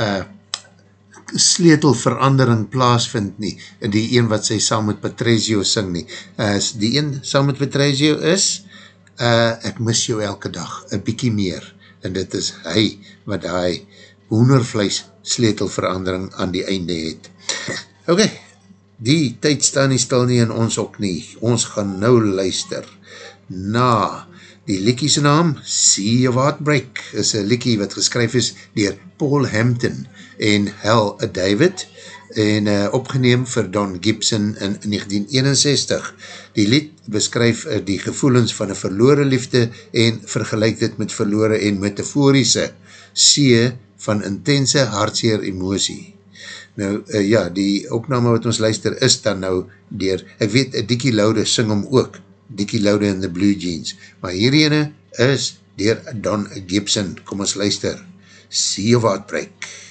A: uh, sleutelverandering plaasvind nie, en die een wat sy saam met Patrezio sing nie. Uh, die een saam met Patrezio is, uh, ek mis jou elke dag, een bykie meer, en dit is hy wat hy hoenervlees sleutelverandering aan die einde het. Ok, die tyd staan nie stil nie en ons ook nie. Ons gaan nou luister na die liekie se naam Sea of Heartbreak is een liekie wat geskryf is dier Paul Hampton en Hal David en uh, opgeneem vir Don Gibson in 1961. Die lied beskryf uh, die gevoelens van een verloore liefde en vergelijk dit met verloore en metaforiese see van intense hartseer emosie. Nou, uh, ja, die opname wat ons luister is dan nou dier, ek weet, Dickie Laude sing hom ook, Dickie Laude in the Blue Jeans, maar hierdie is dier Don Gibson, kom ons luister, See of Heartbreak.
K: The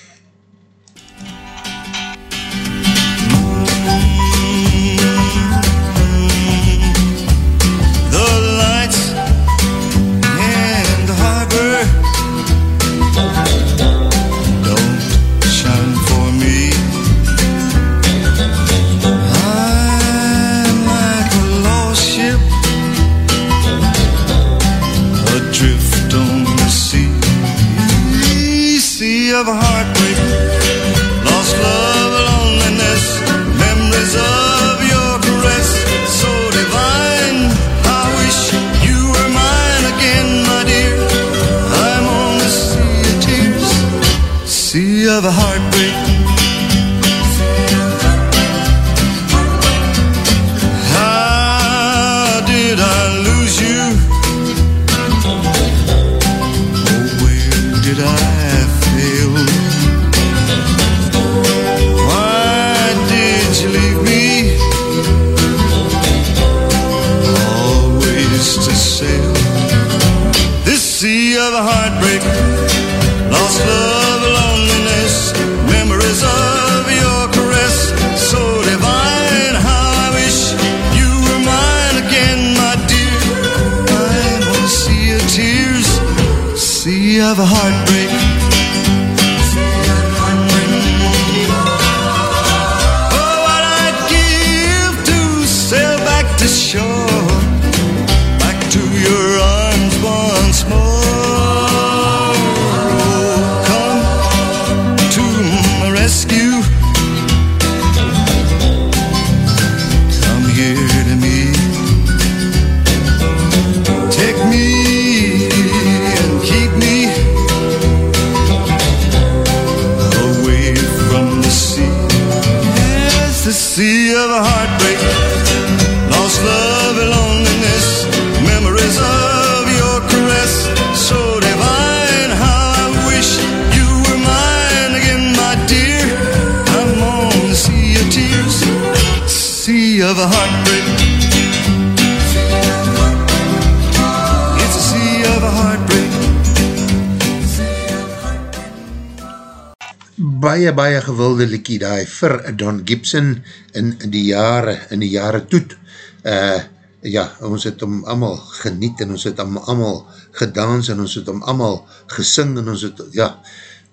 A: vir Don Gibson in die jare, in die jare toet. Uh, ja, ons het om allemaal geniet en ons het om allemaal gedans en ons het om allemaal gesing en ons het, ja,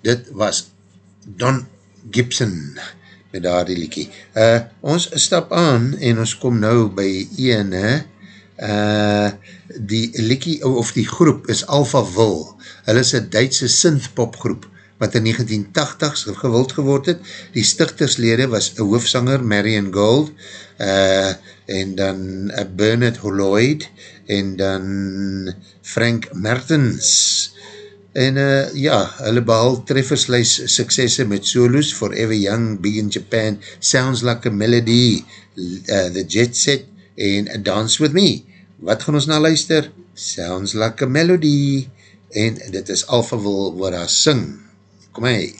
A: dit was Don Gibson met daar die liekie. Uh, ons stap aan en ons kom nou by ene, uh, die liekie, of die groep is Alpha Will. Hulle is een Duitse synthpop groep wat in 1980s gewild geword het. Die stichterslede was een hoofsanger, Marion Gold, uh, en dan uh, Bernard Lloyd, en dan Frank Mertens. En uh, ja, hulle behal treffersluis suksesse met solos, Forever Young, Big in Japan, Sounds Like a Melody, uh, The Jet Set, en Dance With Me. Wat gaan ons na luister? Sounds Like a Melody, en dit is Alpha Will wat daar sing. Kom hy.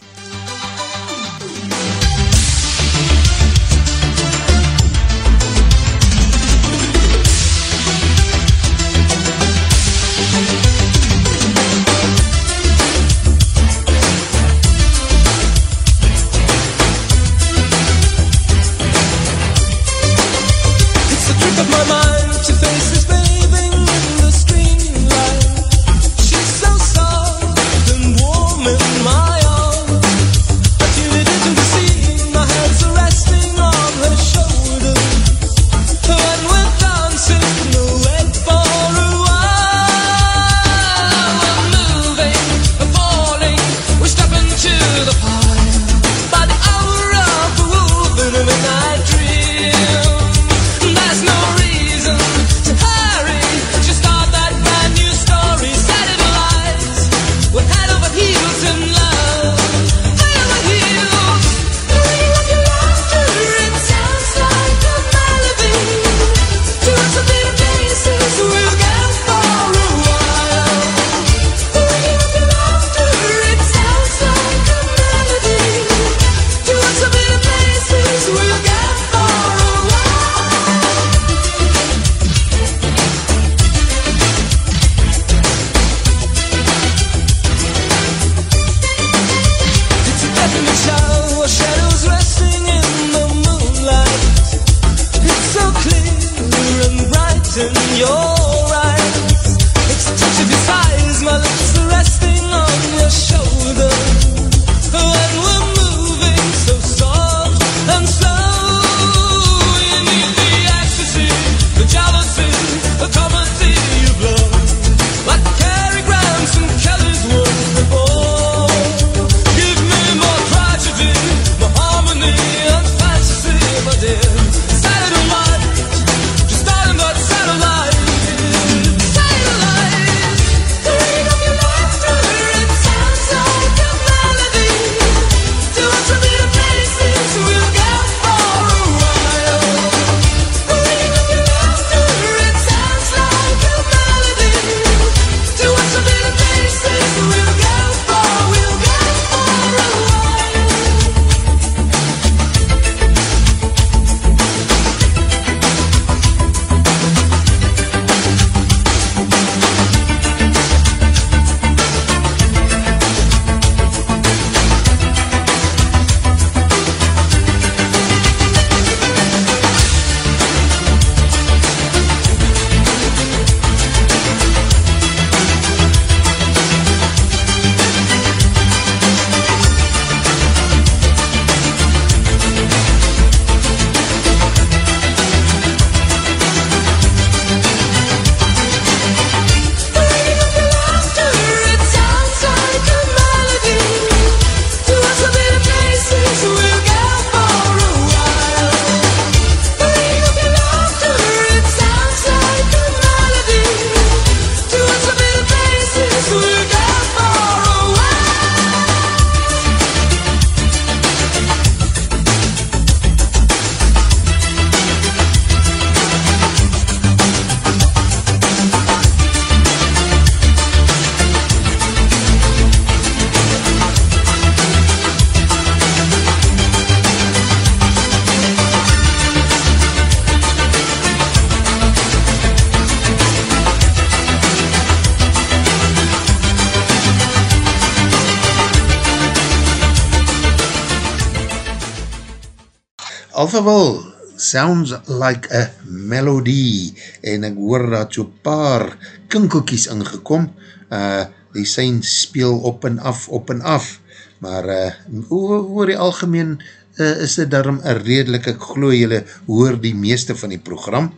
A: Sounds like a melody en ek hoor dat so paar kinkelkies ingekom. Uh, die sein speel op en af, op en af maar uh, oor die algemeen uh, is dit daarom een redelijk, ek geloof jylle hoor die meeste van die program.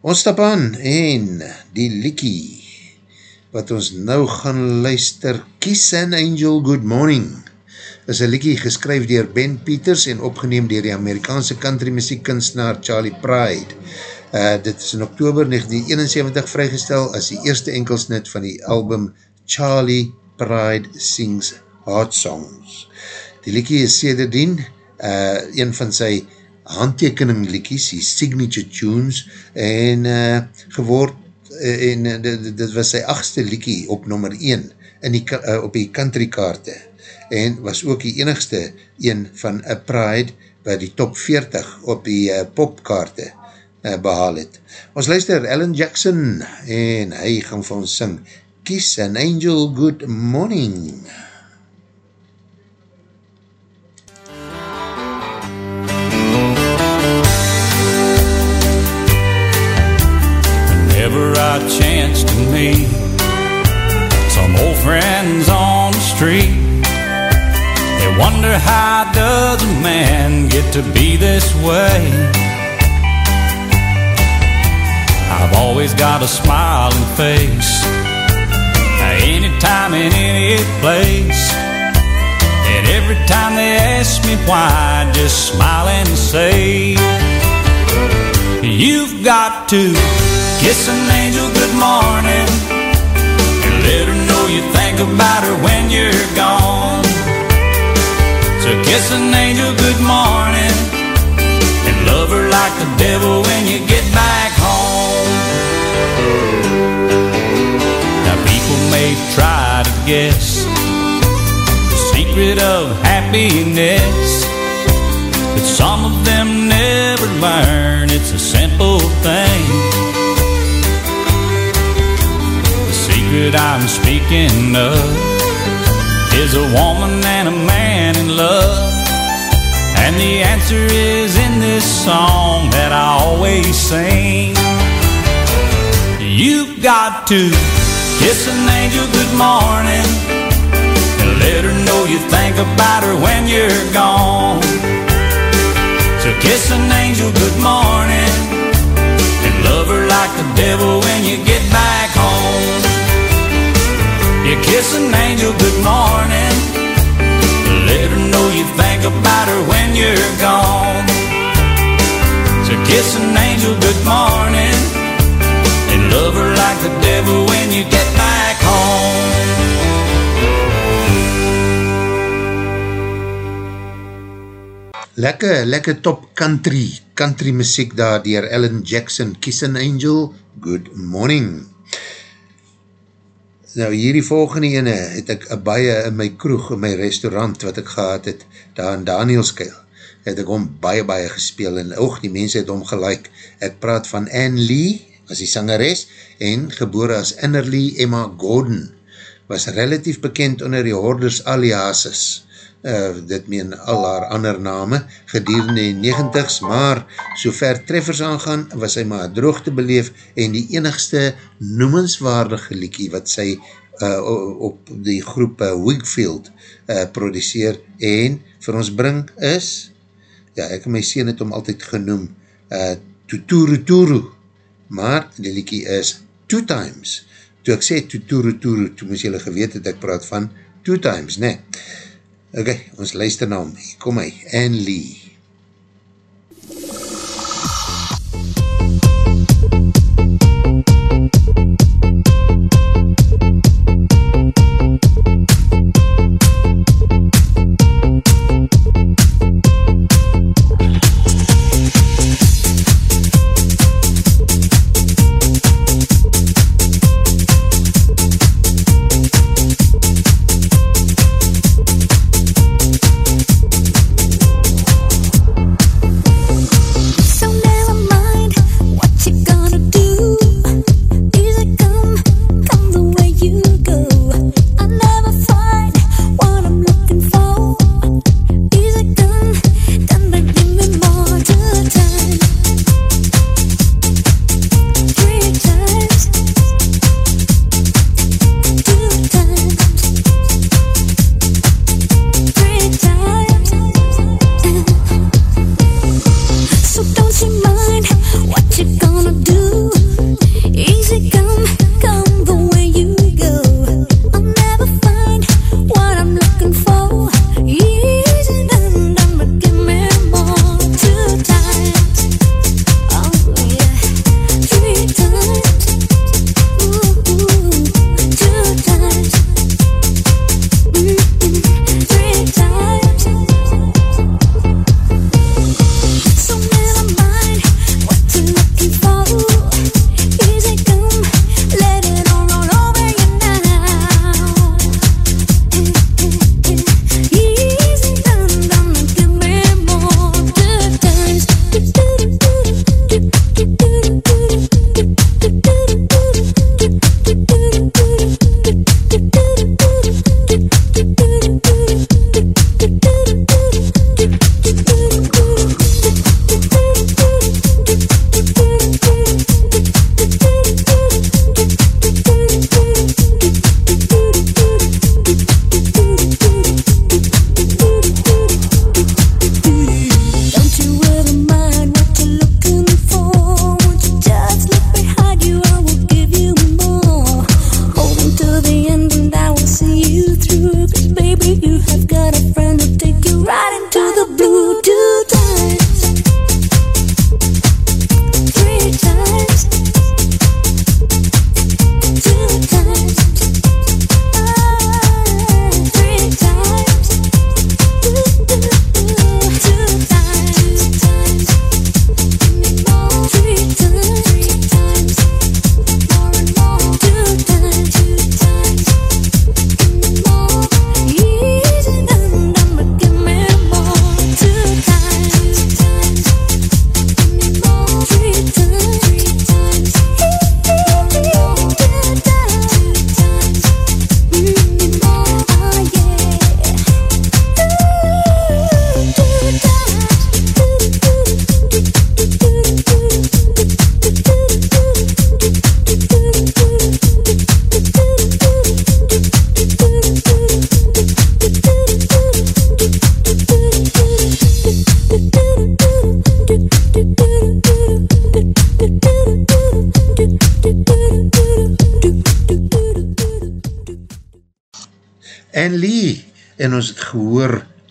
A: Ons stap aan en die liekie wat ons nou gaan luister Kiss an Angel Good Morning is een liekie geskryf dier Ben Peters en opgeneem dier die Amerikaanse country muziek kunstenaar Charlie Pride. Uh, dit is in oktober 1971 vrygestel as die eerste enkelsnit van die album Charlie Pride Sings Hot Songs. Die liekie is sederdien uh, een van sy handtekening liekies, die signature tunes en uh, geword uh, en uh, dit, dit was sy achtste liekie op nummer 1 in die, uh, op die country kaarte en was ook die enigste een van A Pride by die top 40 op die uh, popkaarte uh, behaal het. Ons luister Ellen Jackson en hy gaan vir ons sing Kiss an Angel Good Morning.
L: Whenever I chance to meet some old friends on the street Wonder how does a man get to be this way? I've always got a smiling face Anytime in any place And every time they ask me why I just smile and say You've got to kiss an angel good morning And let her know you think about her when you're gone so kiss an angel good morning. And love her like the devil when you get back home. Now people may try to guess The secret of happiness But some of them never learn. It's a simple thing. The secret I'm speaking of is a woman and a man in love? And the answer is in this song that I always sing. You've got to kiss an angel good morning and let her know you think about her when you're gone. So kiss an angel good morning and love her like the devil when you get back home. You kiss an angel good morning. Let her know you think about her when you're gone. So kiss an angel good morning And love her like the devil when you get back home.
A: Lekker, lekker top country, country muziek daar dier Ellen Jackson, Kiss an Angel, Good Morning. Nou hierdie volgende ene het ek baie in my kroeg, in my restaurant wat ek gehad het, daar in Danielskeil, het ek om baie baie gespeel en oog die mense het om gelijk. Ek praat van Anne Lee, as die sangeres, en gebore as Innerly Emma Gordon, was relatief bekend onder die Hoorders aliases, uh, dit meen al haar ander name, gedurende die negentigs, maar so ver treffers aangaan, was sy maar droogte beleef en die enigste noemenswaardige liekie wat sy uh, op die groep uh, Wigfield uh, produceer en vir ons bring is, ja, ek en my sien het om altyd genoem, uh, Tuturu Turu, maar die liekie is Two Times, toe ek sê Tuturu Turu, toe moes jylle geweet het, ek praat van Two Times, ne, Ok, ons luister na hom. Kom hy, Anne Lee.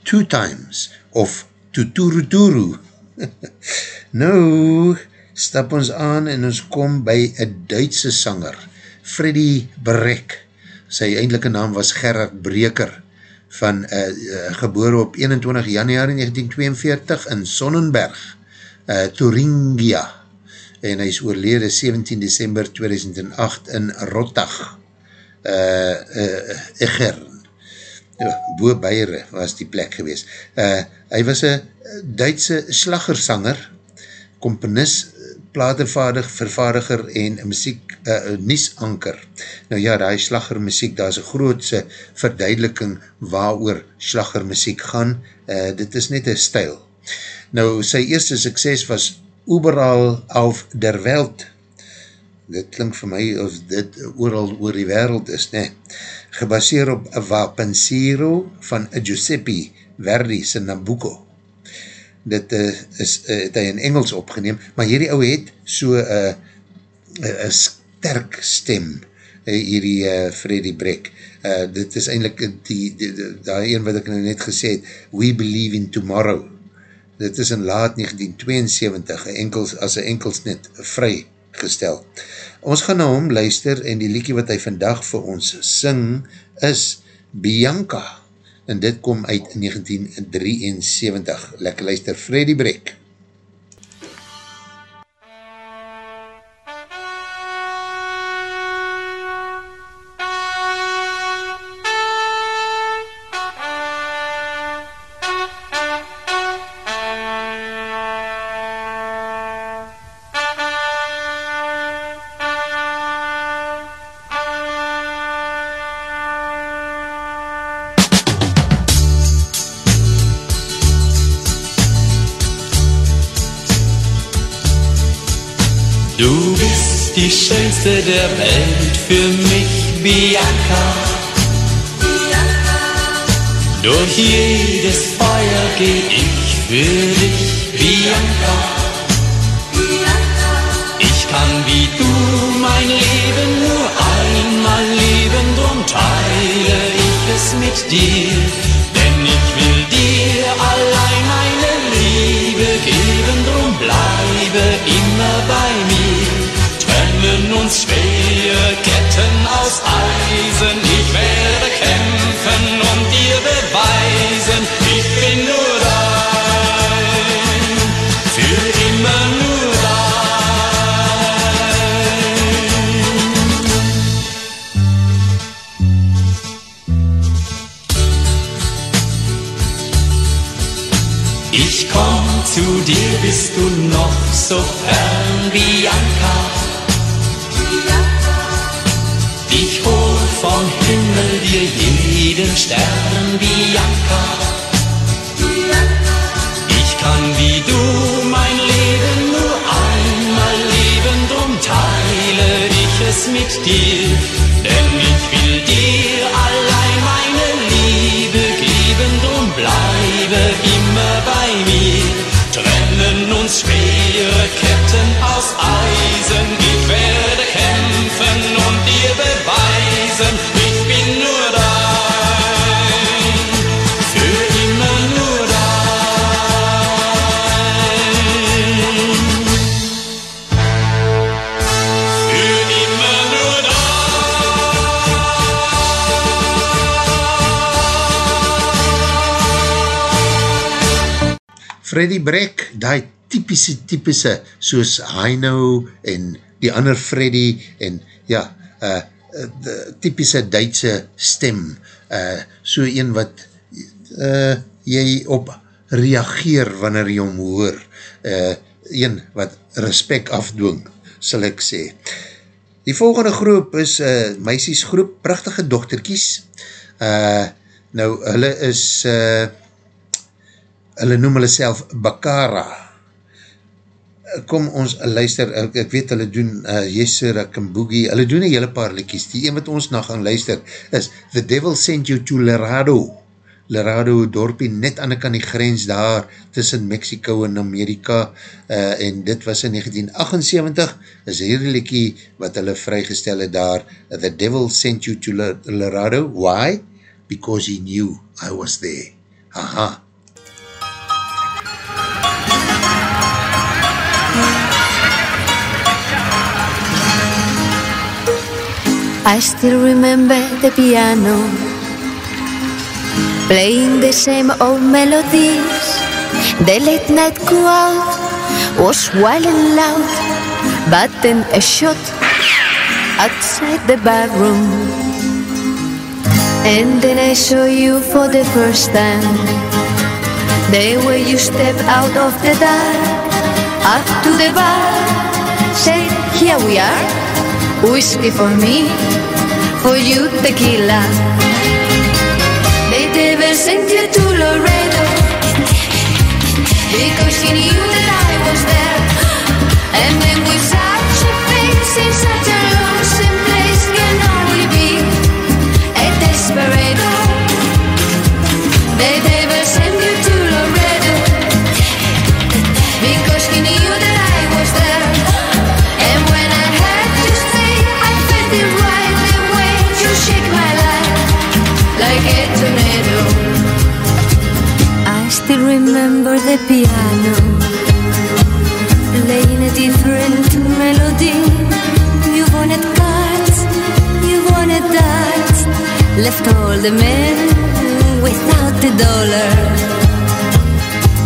A: Two Times, of Tuturu Turu. nou, stap ons aan en ons kom by een Duitse sanger, Freddie Breck. Sy eindelike naam was Gerard Breker, van uh, uh, geboore op 21 januari 1942 in Sonnenberg, uh, Thuringia, en hy is oorlede 17 december 2008 in Rottach, uh, uh, Egern, Boe Beiere was die plek gewees. Uh, hy was een Duitse slaggersanger, komponist, platenvaardig, vervaardiger en muziek, uh, niesanker. Nou ja, die slaggermuziek, daar is een grootse verduideliking waar oor slaggermuziek gaan. Uh, dit is net een stijl. Nou, sy eerste sukses was Oberal auf der Welt. Dit klink vir my of dit ooral oor die wereld is, ne? Gebaseer op Wapensiro van Giuseppe Verdi sy Nabucco dit uh, is, uh, het hy in Engels opgeneem, maar hierdie ouwe het so een uh, uh, sterk stem, uh, hierdie uh, Freddie Breck. Uh, dit is eindelijk die, die, die, die een wat ek nou net gesê het, We Believe in Tomorrow. Dit is in laat 1972 enkels, as een enkelsnet vry gestel. Ons gaan na hom luister en die liekie wat hy vandag vir ons sing is Bianca en dit kom uit 1973. Lekker luister, Freddy Breck.
M: Schönste der Welt für mich, Bianca. Durch jedes Feuer geh ich für dich, Bianca. Ich kann wie du mein Leben nur einmal leben, drum teile ich es mit dir. Denn ich will dir allein meine Liebe geben, drum bleibe immer bei mir. Uns schwere Ketten aus Eisen, ich werde kämpfen und dir beweisen, ich bin nur dein, für immer nur dein. Ich komm zu dir, bist du noch so fern, Bianca. Ich jeden Stern, Bianca. Ich kann wie du mein Leben nur einmal leben, drum teile ich es mit dir. Denn ich will dir allein meine Liebe geben, drum bleibe immer bei mir. Trennen uns schwere Ketten aus Eisen,
A: Freddie Breck, die typische, typische, soos Heino en die ander Freddie en ja, uh, uh, typische Duitse stem, uh, so een wat uh, jy op reageer wanneer jy hom hoor, uh, een wat respect afdwing, sal ek sê. Die volgende groep is uh, meisiesgroep, prachtige dochterkies, uh, nou hulle is uh, hulle noem hulle self Bakara. Kom ons luister, ek, ek weet hulle doen uh, Yesera Kimboogie, hulle doen een hele paar liedjes, die een wat ons na gaan luister is The Devil Sent You to Lerado. Lerado dorpie net aan die grens daar tussen Mexico en Amerika uh, en dit was in 1978 is hierdie liedje wat hulle vrygestel het daar The Devil Sent You to Lerado. Why? because he knew I was there. Haha.
G: I still remember the piano playing the same old melodies. The late night crowd was wild and loud, but then a shot outside the barroom. And then I saw you for the first time. The way you step out of the dark, up to the bar, say, here we are, whiskey for me, for you tequila. They never sent you to Laredo, because he knew that I was there. And then with such a face in such a the piano playing a different melody. You wanted cards, you wanted darts, left all the men without the dollar.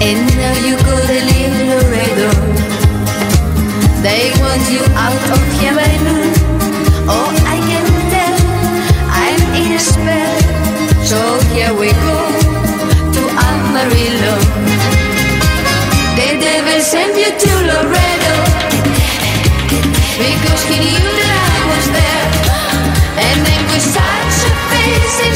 G: And now you go to live Laredo. They want you out of here. Because he knew that I was there. And then with such a face in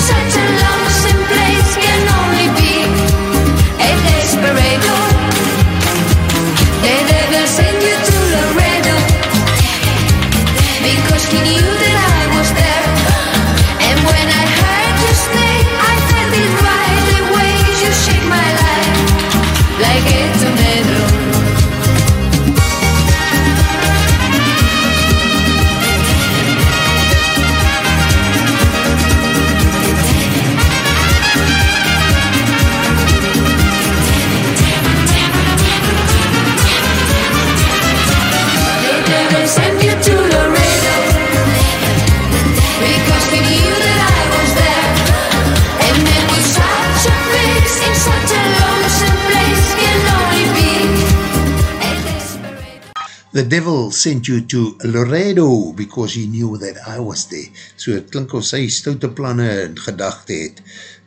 G: The
A: devil sent you to Laredo because he knew that I was there. So het klink of sy stoute planne en gedachte het.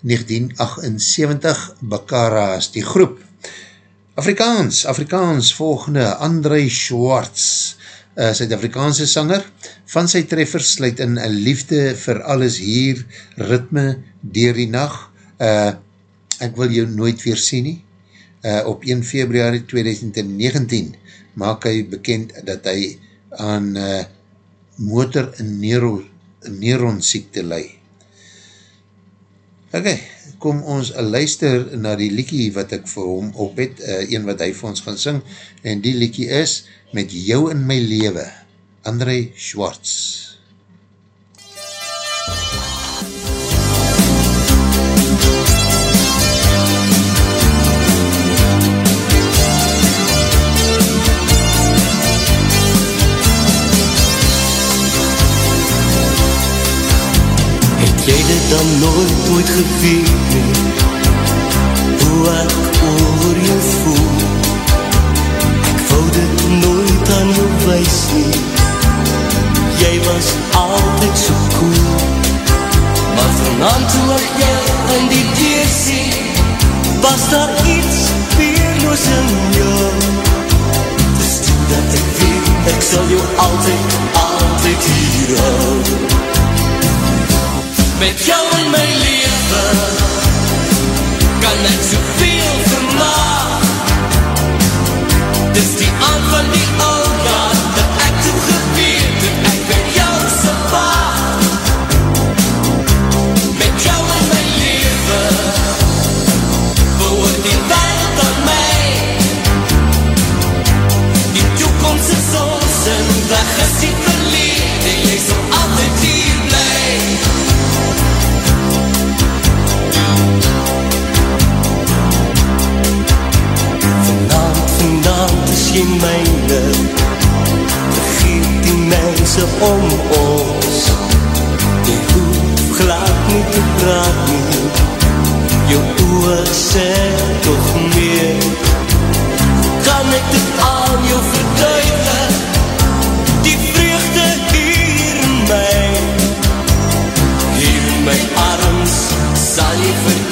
A: 1978, Bakara is die groep. Afrikaans, Afrikaans, volgende, André Schwartz, uh, Suid-Afrikaanse sanger. Van sy treffers sluit in een liefde vir alles hier, ritme, dier die nacht. Uh, ek wil jou nooit weer sien nie. Uh, op 1 februari 2019 maak hy bekend dat hy aan uh, motor neuron siekte lei. Ok, kom ons luister na die liekie wat ek vir hom op het, uh, een wat hy vir ons gaan sing, en die liekie is Met jou in my lewe, André Schwartz.
F: Het jy dit dan nooit, nooit geweet nie. Hoe ek oor jou voel. Ek wou dit nooit aan jou wees nie. Jy was altyd so cool. Maar vanavond toe ek jou in die deur sien Was daar iets weerloos in jou. Dis toe dat ek weet Ek sal jou altyd, altyd hier hou Met jou in my leven. Kan ek soveel vermaak. Dis die aan van die oude is jy myne. Vergeet die mense om ons. Jy hoef glad nie te praat nie. Jou oor sê toch meer. Kan ek dit aan jou verduigen Die vreugde hier in my. Hier in my arms sal jy verewig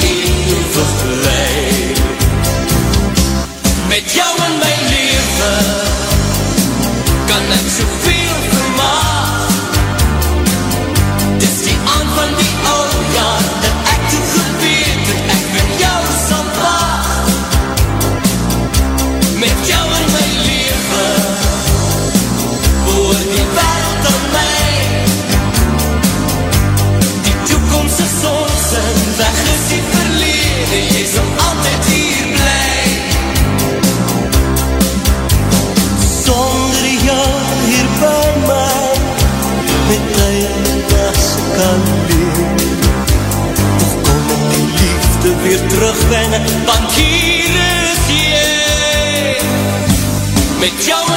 F: terugbrengen Want hier is jy Met jou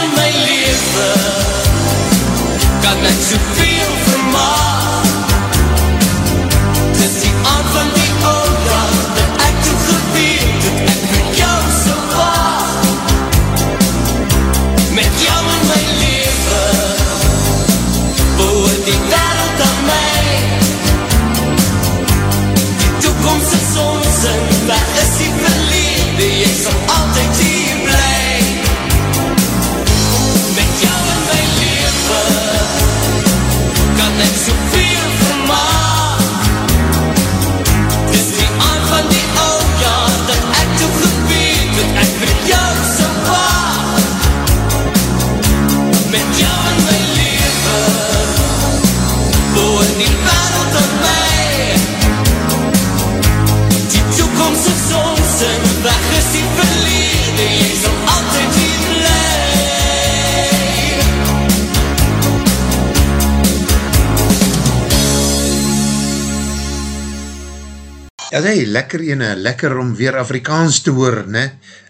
A: lekker ene, lekker om weer Afrikaans te hoor, ne?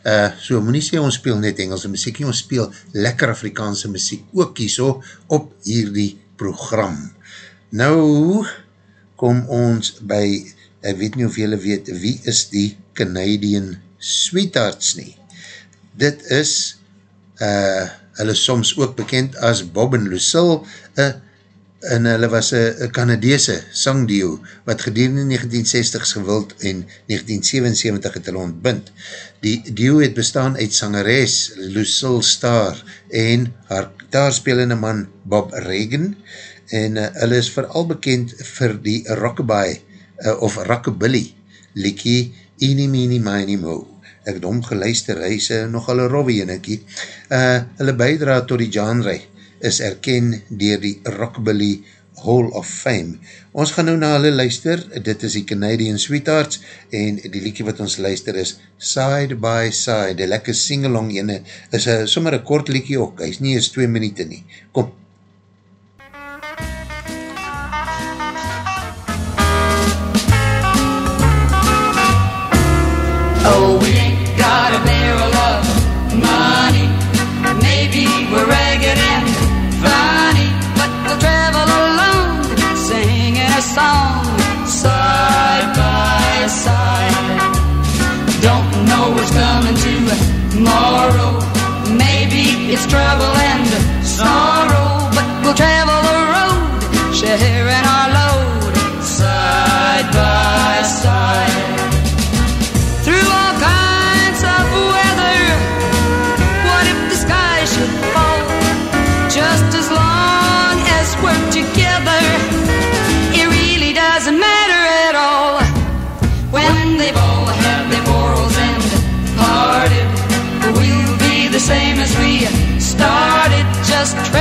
A: Uh, so, moet nie sê, ons speel net Engelse muziek, nie, ons speel lekker Afrikaanse muziek, ook hier so, op hierdie program. Nou, kom ons by, ek weet nie of jylle weet, wie is die Canadian Sweethearts nie? Dit is, uh, hulle soms ook bekend as Bob en Lucille, uh, en hulle was een Canadese sangdio, wat gedurende 1960s gewild en 1977 het hulle ontbind. Die duo het bestaan uit sangeres Lucille Starr en haar gitaarspelende man Bob Reagan, en uh, hulle is vooral bekend vir die rockabye, uh, of rockabilly, liekie Eenie Meenie Miny Mo. Ek het omgeluister, hy is uh, nogal een robby en ekie. Uh, hulle bijdra tot die genre, is erken dier die Rockabilly Hall of Fame. Ons gaan nou na hulle luister, dit is die Canadian Sweethearts, en die liedje wat ons luister is Side by Side, die lekker singalong ene, is a, sommer een kort liedje ook, hy is nie eens 2 minuut nie. Kom.
N: Oh, we ain't got a barrel of money. Maybe we're coming tomorrow. Maybe it's trouble and sorrow, but we'll travel the road, sharing just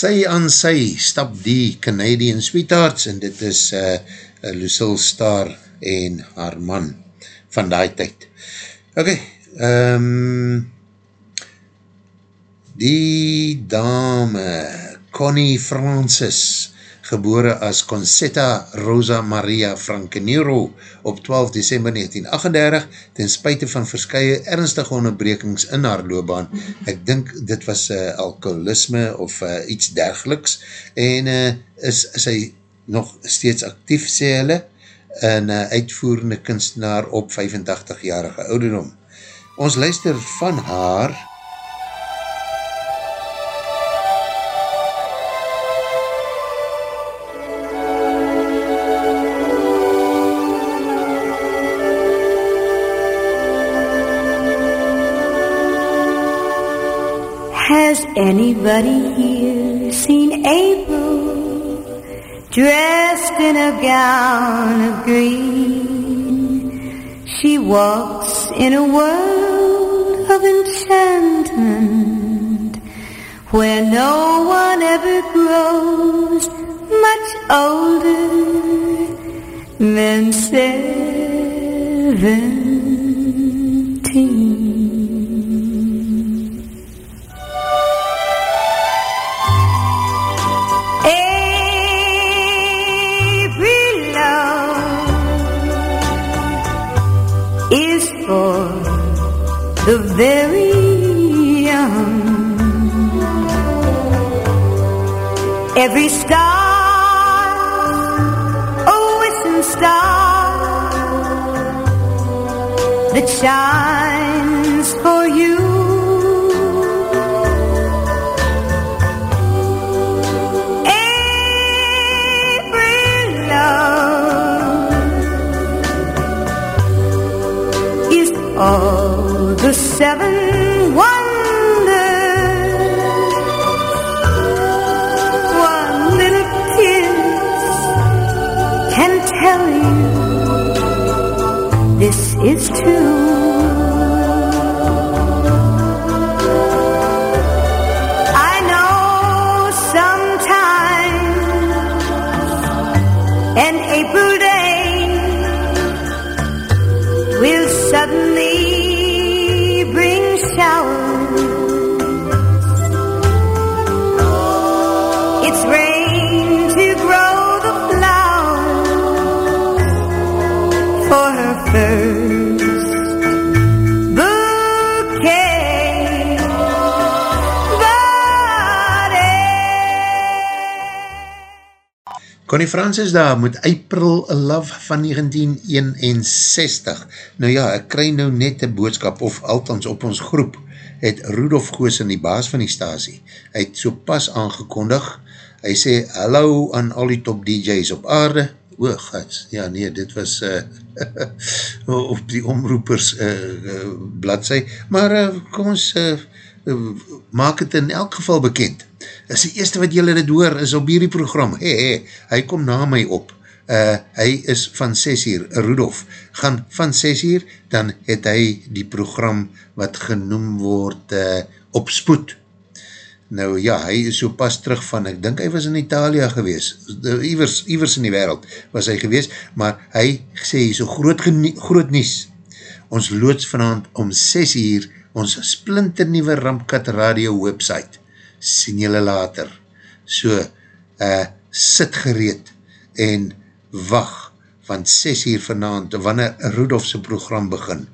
A: sy aan sy stap die Canadian Sweethearts en dit is uh, Lucille Star en haar man van die tyd. Ok, um, die dame Connie Francis gebore as Concetta Rosa Maria Frankenero op 12 december 1938, ten spuite van verskye ernstige onderbrekings in haar loopbaan. Ek dink dit was uh, alkoholisme of uh, iets dergeliks, en uh, is sy nog steeds actief, sê hulle, een uh, uitvoerende kunstenaar op 85-jarige ouderdom. Ons luister van haar
O: Has anybody here seen April dressed in a gown of green? She walks in a world of enchantment where no one ever grows much older than seventeen. The very young. Every star, oh, a wishing star that shines for you. Every seven
A: Connie Francis daar met April Love van 1961. Nou ja, ek kry nou net een boodskap, of althans op ons groep, het Rudolf Goos in die baas van die stasie, hy het so pas aangekondig, hy sê, hallo aan al die top DJ's op aarde, o, gats, ja nee, dit was uh, op die omroepers uh, uh, bladzij, maar uh, kom ons uh, uh, maak het in elk geval bekend, is die eerste wat jylle dit hoor, is op hierdie program, hey, hey, hy kom na my op, uh, hy is van 6 uur, Rudolf, gaan van 6 uur, dan het hy die program wat genoem word uh, op spoed. Nou ja, hy is so pas terug van, ek dink hy was in Italia gewees, ivers, ivers in die wereld was hy gewees, maar hy sê so groot, genie, groot nies, ons loods vanavond om 6 uur, ons splinternieuwe Rampkat Radio website, sien julle later. So, uh, sit gereed en wacht, van 6 uur vanavond, wanneer Rudolfse program begin,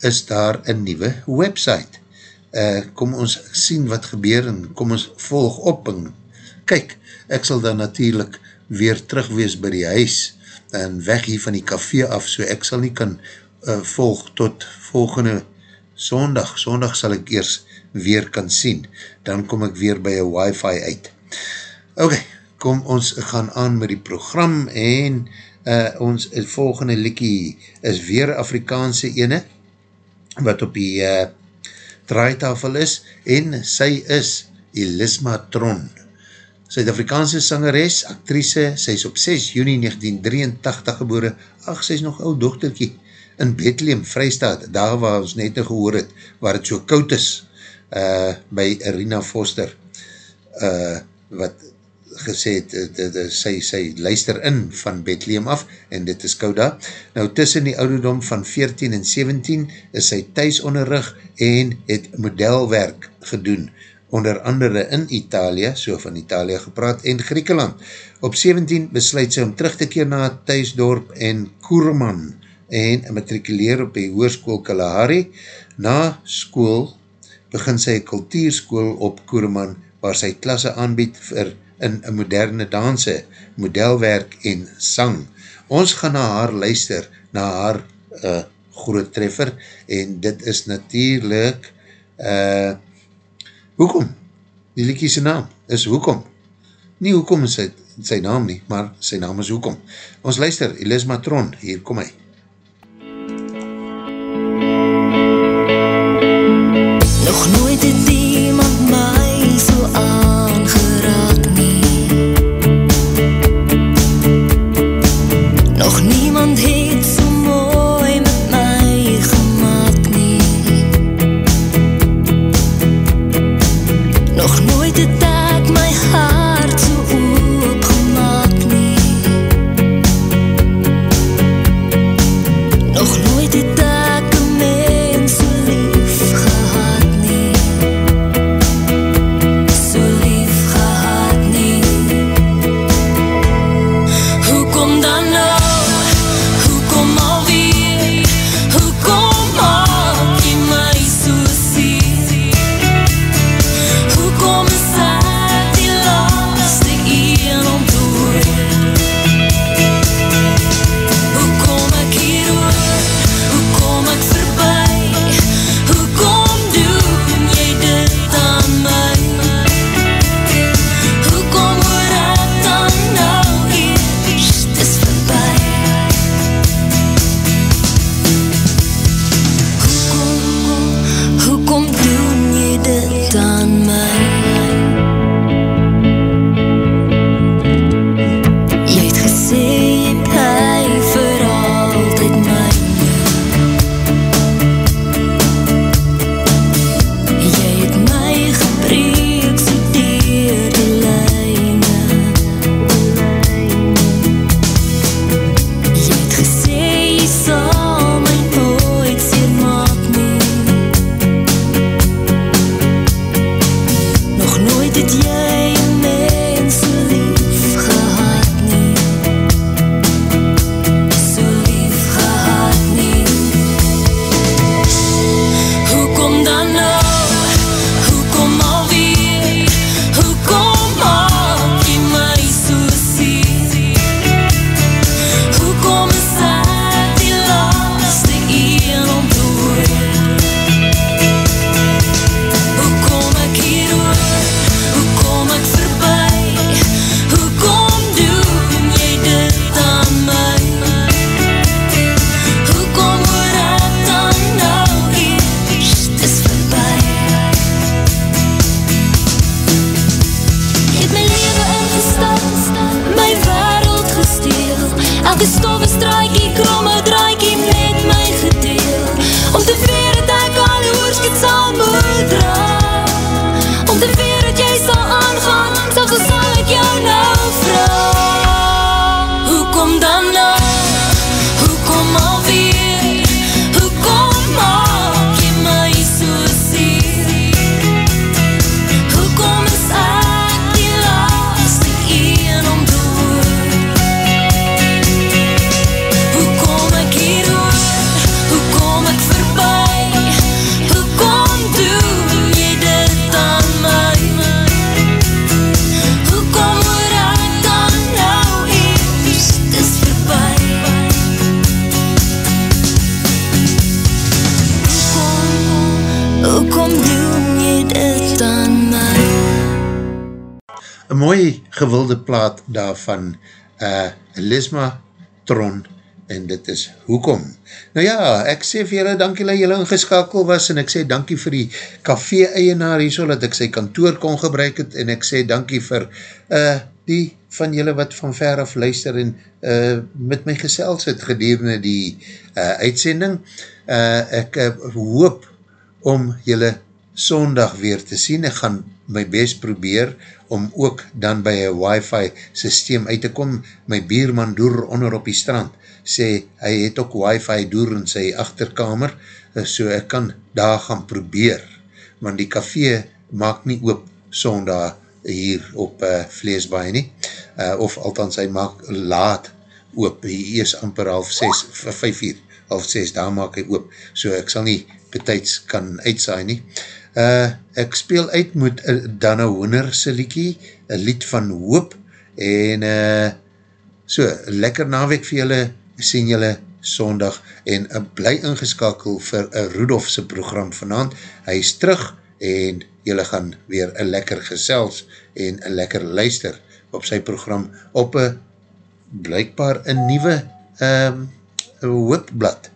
A: is daar een nieuwe website. Uh, kom ons sien wat gebeur en kom ons volg op en kyk, ek sal dan natuurlijk weer terugwees by die huis en weg hier van die café af, so ek sal nie kan uh, volg tot volgende sondag, sondag sal ek eers weer kan sien, dan kom ek weer by een wifi uit. Ok, kom ons gaan aan met die program en uh, ons volgende likkie is weer Afrikaanse ene, wat op die uh, draaitafel is, en sy is Elisma Tron. Suid-Afrikaanse sangeres, actrice, sy is op 6 juni 1983 gebore, ach, sy is nog oud dochterkie, in Bethlehem, Vrystaat, daar waar ons net nou gehoor het, waar het so koud is, uh, by Irina Foster, uh, wat gesê het, het, het, het, sy, sy luister in van Bethlehem af, en dit is Kouda. Nou, tussen die ouderdom van 14 en 17 is sy thuis onderrug en het modelwerk gedoen, onder andere in Italië, so van Italië gepraat, en Griekenland. Op 17 besluit sy om terug te keer na thuisdorp en Koerman, en matrikuleer op die hoerskoel Kalahari. Na school begin sy kultuurskoel op Koerman, waar sy klasse aanbied vir in moderne danse, modelwerk en sang. Ons gaan na haar luister, na haar uh, groot treffer, en dit is natuurlijk uh, Hoekom? Die liekie sy naam is Hoekom. Nie Hoekom is sy, sy naam nie, maar sy naam is Hoekom. Ons luister, Elis Matron, hier kom hy. Daarvan uh, Lisma Tron en dit is Hoekom. Nou ja, ek sê vir julle dankie dat julle ingeskakel was en ek sê dankie vir die café eienaar hier so dat ek sy kantoor kon gebruik het en ek sê dankie vir uh, die van julle wat van ver af luister en uh, met my gesels het gedurende die uh, uitsending. Uh, ek uh, hoop om julle sondag weer te sien, ek gaan my best probeer om ook dan by een wifi systeem uit te kom, my bierman door onder op die strand, sê, hy het ook wifi door in sy achterkamer, so ek kan daar gaan probeer, want die café maak nie oop sondag hier op uh, Vleesbaai nie, uh, of althans hy maak laat oop, hy is amper half 6, 5 uur, half 6, daar maak hy oop, so ek sal nie betijds kan uitsaai nie. Uh, ek speel uit met uh, Dana Hoener se liekie, een lied van hoop, en uh, so, lekker naweek vir julle, sien julle sondag, en uh, bly ingeskakel vir uh, Rudolfse program vanavond, hy is terug, en julle gaan weer een lekker gesels, en een lekker luister op sy program, op een blijkbaar een nieuwe um, hoopblad.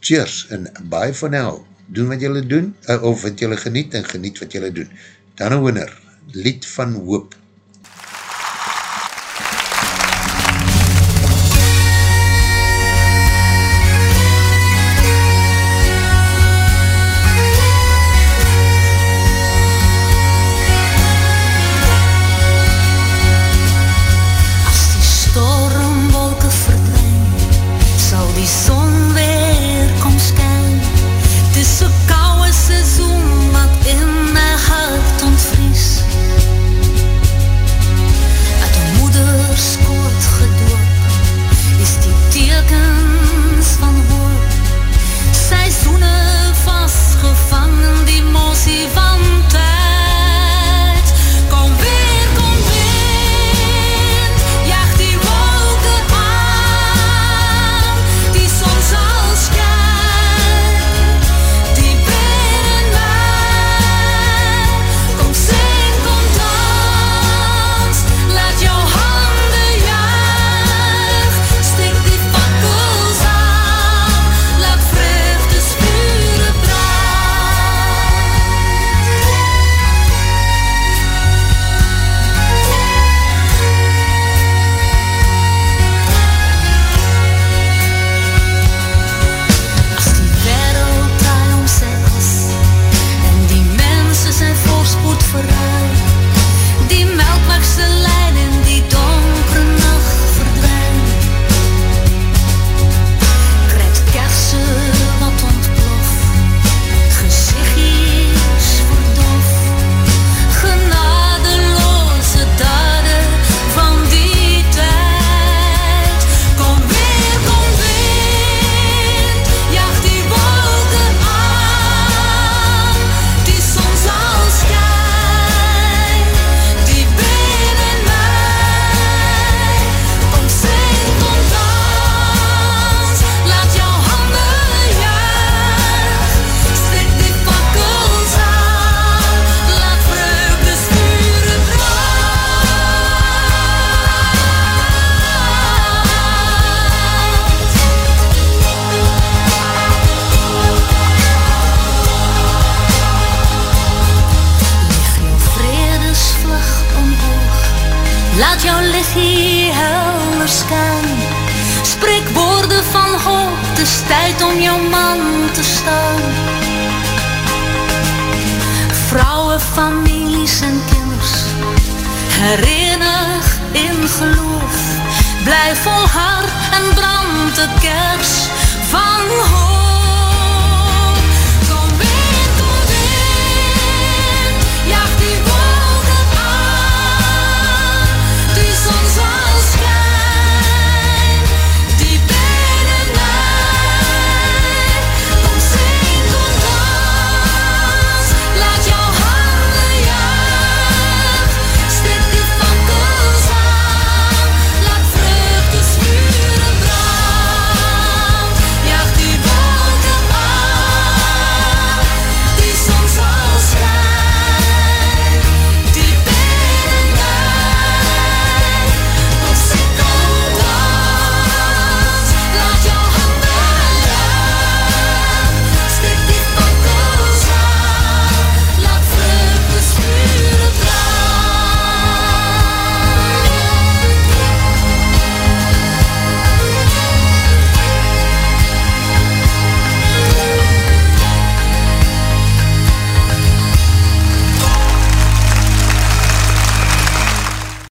A: Cheers, en bye for now doen wat jylle doen, uh, of wat jylle geniet, en geniet wat jylle doen. Dan een winner, lied
B: van hoop.